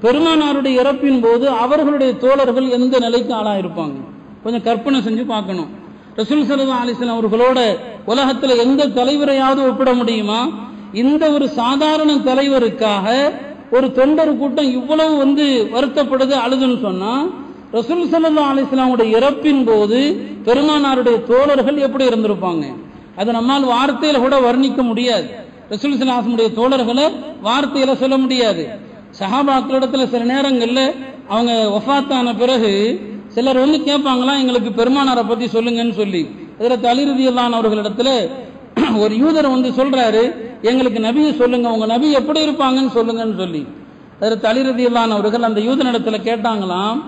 பெருமானாருடைய இறப்பின் போது அவர்களுடைய தோழர்கள் எந்த நிலைக்கு ஆளாயிருப்பாங்க? கொஞ்சம் கற்பனை செஞ்சு பார்க்கணும். ரசூல் சல்லா அலிஸ்லாம் அவர்களோட உலகத்துல எந்த தலைவரையாவது ஒப்பிட முடியுமா? இந்த ஒரு சாதாரண தலைவருக்காக ஒரு தொண்டர் கூட்டம் இவ்வளவு வந்து வருத்தப்படுது அழுதுன்னு சொன்னா ரசூல் சல்லா அலிஸ்லாமுடைய இறப்பின் போது பெருமானாருடைய தோழர்கள் எப்படி இருந்திருப்பாங்க? அது நம்மால் வார்த்தையில கூட வர்ணிக்க முடியாது. ரசூல் சலாசனுடைய தோழர்களை வார்த்தையில சொல்ல முடியாது. சஹாபாக்களிடத்துல சில நேரங்கள்ல அவங்க ஒஃபாத்தான பிறகு சிலர் வந்து கேட்பாங்களாம் எங்களுக்கு பெருமானாரை பத்தி சொல்லுங்கன்னு சொல்லி. இதுல தலிருதியல்லான் அவர்களிடத்துல ஒரு யூதர் வந்து சொல்றாரு எங்களுக்கு நபியை சொல்லுங்க உங்க நபி எப்படி இருப்பாங்கன்னு சொல்லுங்கன்னு சொல்லி. அதில் தலிரதியல்லான் அவர்கள் அந்த யூதனிடத்துல கேட்டாங்களாம்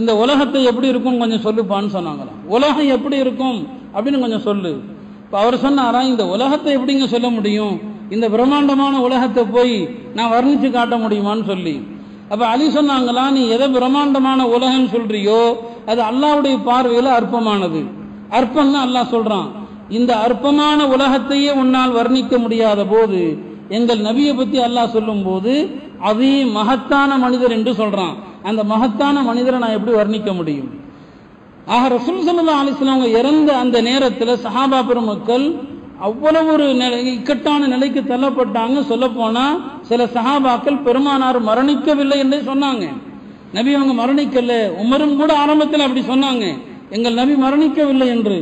இந்த உலகத்தை எப்படி இருக்கும் கொஞ்சம் சொல்லுப்பான்னு சொன்னாங்களாம். உலகம் எப்படி இருக்கும்? அப்படின்னு கொஞ்சம் சொல்லு. இப்போ அவர் சொன்னாரா இந்த உலகத்தை எப்படிங்க சொல்ல முடியும்? இந்த பிரம்மாண்டமான உலகத்தை போய் நான் வர்ணித்து காட்ட முடியுமான்னு சொல்லி. அப்போ அலி சொன்னாங்களா நீ எதை பிரம்மாண்டமான உலகம்னு சொல்றியோ அது அல்லாவுடைய பார்வையில் அற்பமானது. அற்பம்னு அல்லாஹ் சொல்கிறான் இந்த அற்பமான உலகத்தையே உன்னால் வர்ணிக்க முடியாத போது எங்கள் நபியை பற்றி அல்லாஹ் சொல்லும்போது அதே மகத்தான மனிதர் என்று சொல்கிறான் அந்த மகத்தான மனிதரை நான் எப்படி வர்ணிக்க முடியும்? ஆக ரசூல் சல்லா அலிஸ்லாம் அவங்க இறந்த அந்த நேரத்தில் சஹாபா பெருமக்கள் அவ்வளவு ஒரு நிலை இக்கட்டான நிலைக்கு தள்ளப்பட்டாங்க. சொல்ல போனா சில சஹாபாக்கள் பெருமானார் மரணிக்கவில்லை என்றே சொன்னாங்க. நபி அவங்க மரணிக்கல உமரும் கூட ஆரம்பத்தில் அப்படி சொன்னாங்க. எங்கள் நபி மரணிக்கவில்லை என்று.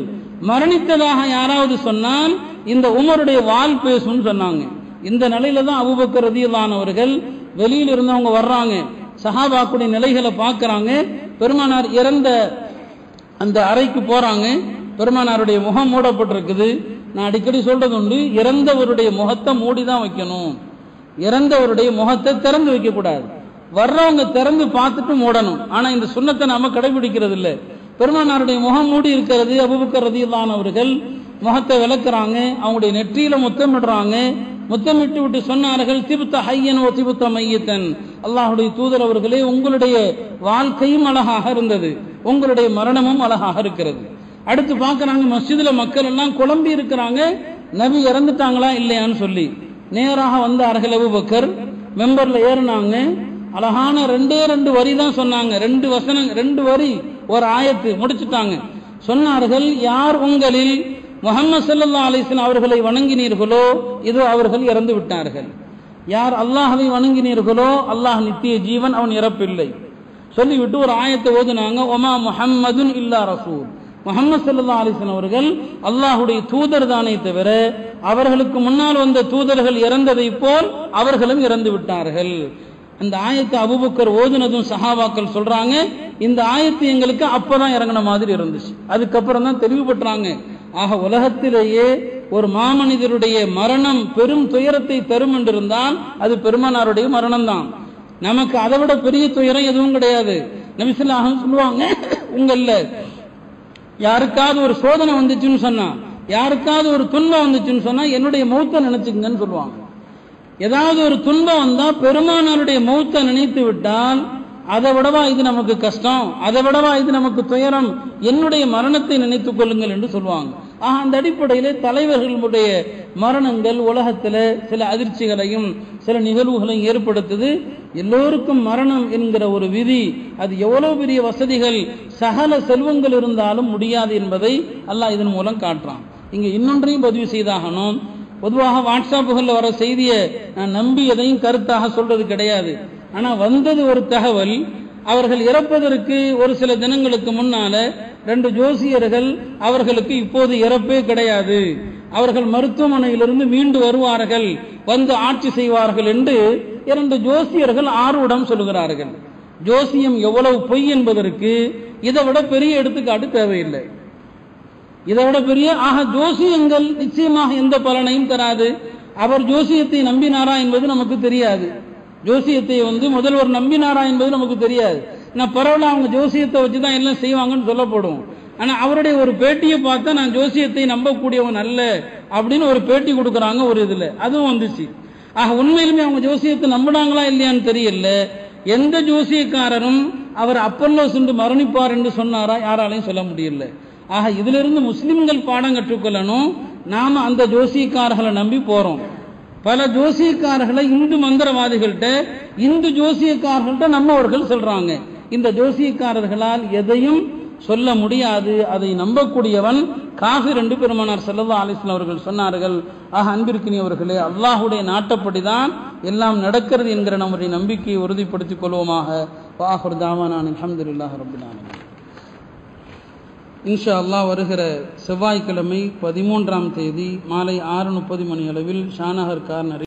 மரணித்ததாக யாராவது சொன்னால் இந்த உமருடைய வால் பேசும்னு சொன்னாங்க. இந்த நிலையில தான் அபுபக்கர் ரதியலானவர்கள் வெளியில் இருந்து அவங்க வர்றாங்க. சஹாபாக்குடைய நிலைகளை பார்க்கறாங்க. பெருமானார் இறந்த அந்த அறைக்கு போறாங்க. பெருமானாருடைய முகம் மூடப்பட்டிருக்குது. நான் அடிக்கடி சொல்றது உண்டு இறந்தவருடைய முகத்தை மூடி தான் வைக்கணும். இறந்தவருடைய முகத்தை திறந்து வைக்க கூடாது வர்றவங்க திறந்து பார்த்துட்டு மூடணும். ஆனா இந்த சுண்ணத்தை நாம கடைபிடிக்கிறது இல்லை பெருமானாருடைய முகம் மூடி இருக்கிறது அபுபக்கர் ரதியில்லான அவர்கள். முகத்தை விளக்குறாங்க அவங்களுடைய நெற்றியில முத்தமிடுறாங்க முத்தமிட்டு விட்டு சொன்னார்கள் திபுத்த ஹையன் ஓ திபுத்த மையத்தன். அல்லாஹுடைய தூதர் அவர்களே உங்களுடைய வாழ்க்கையும் அழகாக இருந்தது. உங்களுடைய மரணமும் அழகாக இருக்கிறது. அடுத்து பார்க்கறாங்க மஸ்ஜிதில் மக்கள் எல்லாம் குழம்பி இருக்கிறாங்க நபி இறந்துட்டாங்களா இல்லையான்னு சொல்லி. நேராக வந்தார்கள் அபுபக்கர் மெம்பர்ல ஏறினாங்க. அழகான ரெண்டே ரெண்டு வரி தான் சொன்னாங்க. ரெண்டு வசனம் ரெண்டு வரி ஒரு ஆயத்து முடிச்சுட்டாங்க. சொன்னார்கள் யார் உங்களில் முகமது சல்லா அலிஸ்லாம் அவர்களை வணங்கினீர்களோ இதோ அவர்கள் இறந்து விட்டார்கள். யார் அல்லாஹவை வணங்கினீர்களோ அல்லாஹ் நித்திய ஜீவன் அவன் இறப்பில்லை. சொல்லிவிட்டு ஒரு ஆயத்தை ஓதுனாங்க ஒமா முஹம்மது இல்லா ரசூல். முகமது சல்லா அலிஸ்லாம் அவர்கள் அல்லாஹுடைய தூதர் தானே தவிர அவர்களுக்கு முன்னால் வந்த தூதர்கள் இறந்ததை போல் அவர்களும் இறந்து விட்டார்கள். அந்த ஆயத்தை அபுபக்கர் ஓதுனதும் சஹாபாக்கள் சொல்றாங்க இந்த ஆயத்து எங்களுக்கு அப்பதான் இறங்கின மாதிரி இருந்துச்சு. அதுக்கப்புறம் தான் தெளிவுபட்டுறாங்க ஆக உலகத்திலேயே ஒரு மாமனிதருடைய மரணம் பெரும் துயரத்தை தரும் என்றிருந்தால் அது பெருமானாருடைய மரணம் தான் நமக்கு அதை விட பெரிய துயரம் எதுவும் கிடையாது. நபிசுல்லாஹ் சொல்லுவாங்க உங்கள்ல யாருக்காவது ஒரு சோதனை வந்துச்சுன்னு சொன்னா யாருக்காவது ஒரு துன்பம் வந்துச்சுன்னு சொன்னா என்னுடைய மௌத்தை நினைச்சுங்கன்னு சொல்லுவாங்க. ஏதாவது ஒரு துன்பம் வந்தா பெருமானாருடைய மௌத்தை நினைத்து விட்டால் அதை விடவா இது நமக்கு கஷ்டம் அதை விடவா இது நமக்கு துயரம் என்னுடைய மரணத்தை நினைத்துக் கொள்ளுங்கள் என்று சொல்லுவாங்க. ஆக அந்த அடிப்படையில் தலைவர்களுடைய மரணங்கள் உலகத்தில் சில அதிர்ச்சிகளையும் சில நிகழ்வுகளையும் ஏற்படுத்துது. எல்லோருக்கும் மரணம் என்கிற ஒரு விதி அது எவ்வளவு பெரிய வசதிகள் சகல செல்வங்கள் இருந்தாலும் முடியாது என்பதை அல்லாஹ் இதன் மூலம் காட்டுறான். இங்கே இன்னொன்றையும் பதிவு செய்தாகணும். பொதுவாக வாட்ஸ்அப்புகளில் வர செய்தியை நான் நம்பி எதையும் கருத்தாக சொல்றது கிடையாது. ஆனால் வந்தது ஒரு தகவல் அவர்கள் இறப்பதற்கு ஒரு சில தினங்களுக்கு முன்னால ரெண்டு ஜோசியர்கள் அவர்களுக்கு இப்போது இறப்பே கிடையாது. அவர்கள் மருத்துவமனையிலிருந்து மீண்டு வருவார்கள் வந்து ஆட்சி செய்வார்கள் என்று இரண்டு ஜோசியர்கள் ஆர்வடம் சொல்லுகிறார்கள் ஜோசியம் எவ்வளவு பொய் என்பதற்கு இதை விட பெரிய எடுத்துக்காட்டு தேவையில்லை. இதை விட பெரிய ஆக ஜோசியங்கள் நிச்சயமாக எந்த பலனையும் தராது. அவர் ஜோசியத்தை நம்பினாரா என்பது நமக்கு தெரியாது. ஜோசியத்தை வந்து முதல்வர் நம்பினாரா என்பது நமக்கு தெரியாது. நான் பரவாயில்ல அவங்க ஜோசியத்தை வச்சு தான் எல்லாம் செய்வாங்கன்னு சொல்லப்படும். ஆனால் அவருடைய ஒரு பேட்டியை பார்த்தா நான் ஜோசியத்தை நம்பக்கூடியவன் அல்ல அப்படின்னு ஒரு பேட்டி கொடுக்குறாங்க ஒரு இதில். அதுவும் வந்துச்சு. ஆக உண்மையிலுமே அவங்க ஜோசியத்தை நம்பினாங்களா இல்லையான்னு தெரியல. எந்த ஜோசியக்காரரும் அவர் அப்பல்லோ சென்று மரணிப்பார் என்று சொன்னாரா யாராலையும் சொல்ல முடியல. ஆக இதிலிருந்து முஸ்லிம்கள் பாடம் கற்றுக்கொள்ளணும். நாம அந்த ஜோசியக்காரர்களை நம்பி போறோம். பல ஜோசியக்காரர்களை இந்து மந்திரவாதிகள்கிட்ட இந்து ஜோசியக்காரர்கள்ட்ட நம்மவர்கள் சொல்றாங்க. இந்த ஜோசியக்காரர்களால் எதையும் சொல்ல முடியாது. அதை நம்பக்கூடியவன் காசு ரெண்டு பெருமானார் செல்லதா அலிஸ்லாம் அவர்கள் சொன்னார்கள். ஆக அன்பிற்கினியவர்களே அல்லாஹுடைய நாட்டப்படிதான் எல்லாம் நடக்கிறது என்கிற நம்முடைய நம்பிக்கையை உறுதிப்படுத்திக் கொள்வோமாக. வாஹர் தாமானான் அஹமதுல்லாஹ் ரபுல்லான இன்ஷா அல்லாஹ் வருகிற செவ்வாய்க்கிழமை பதிமூன்றாம் தேதி மாலை ஆறு முப்பது மணி அளவில் ஷானகர் கார்னரி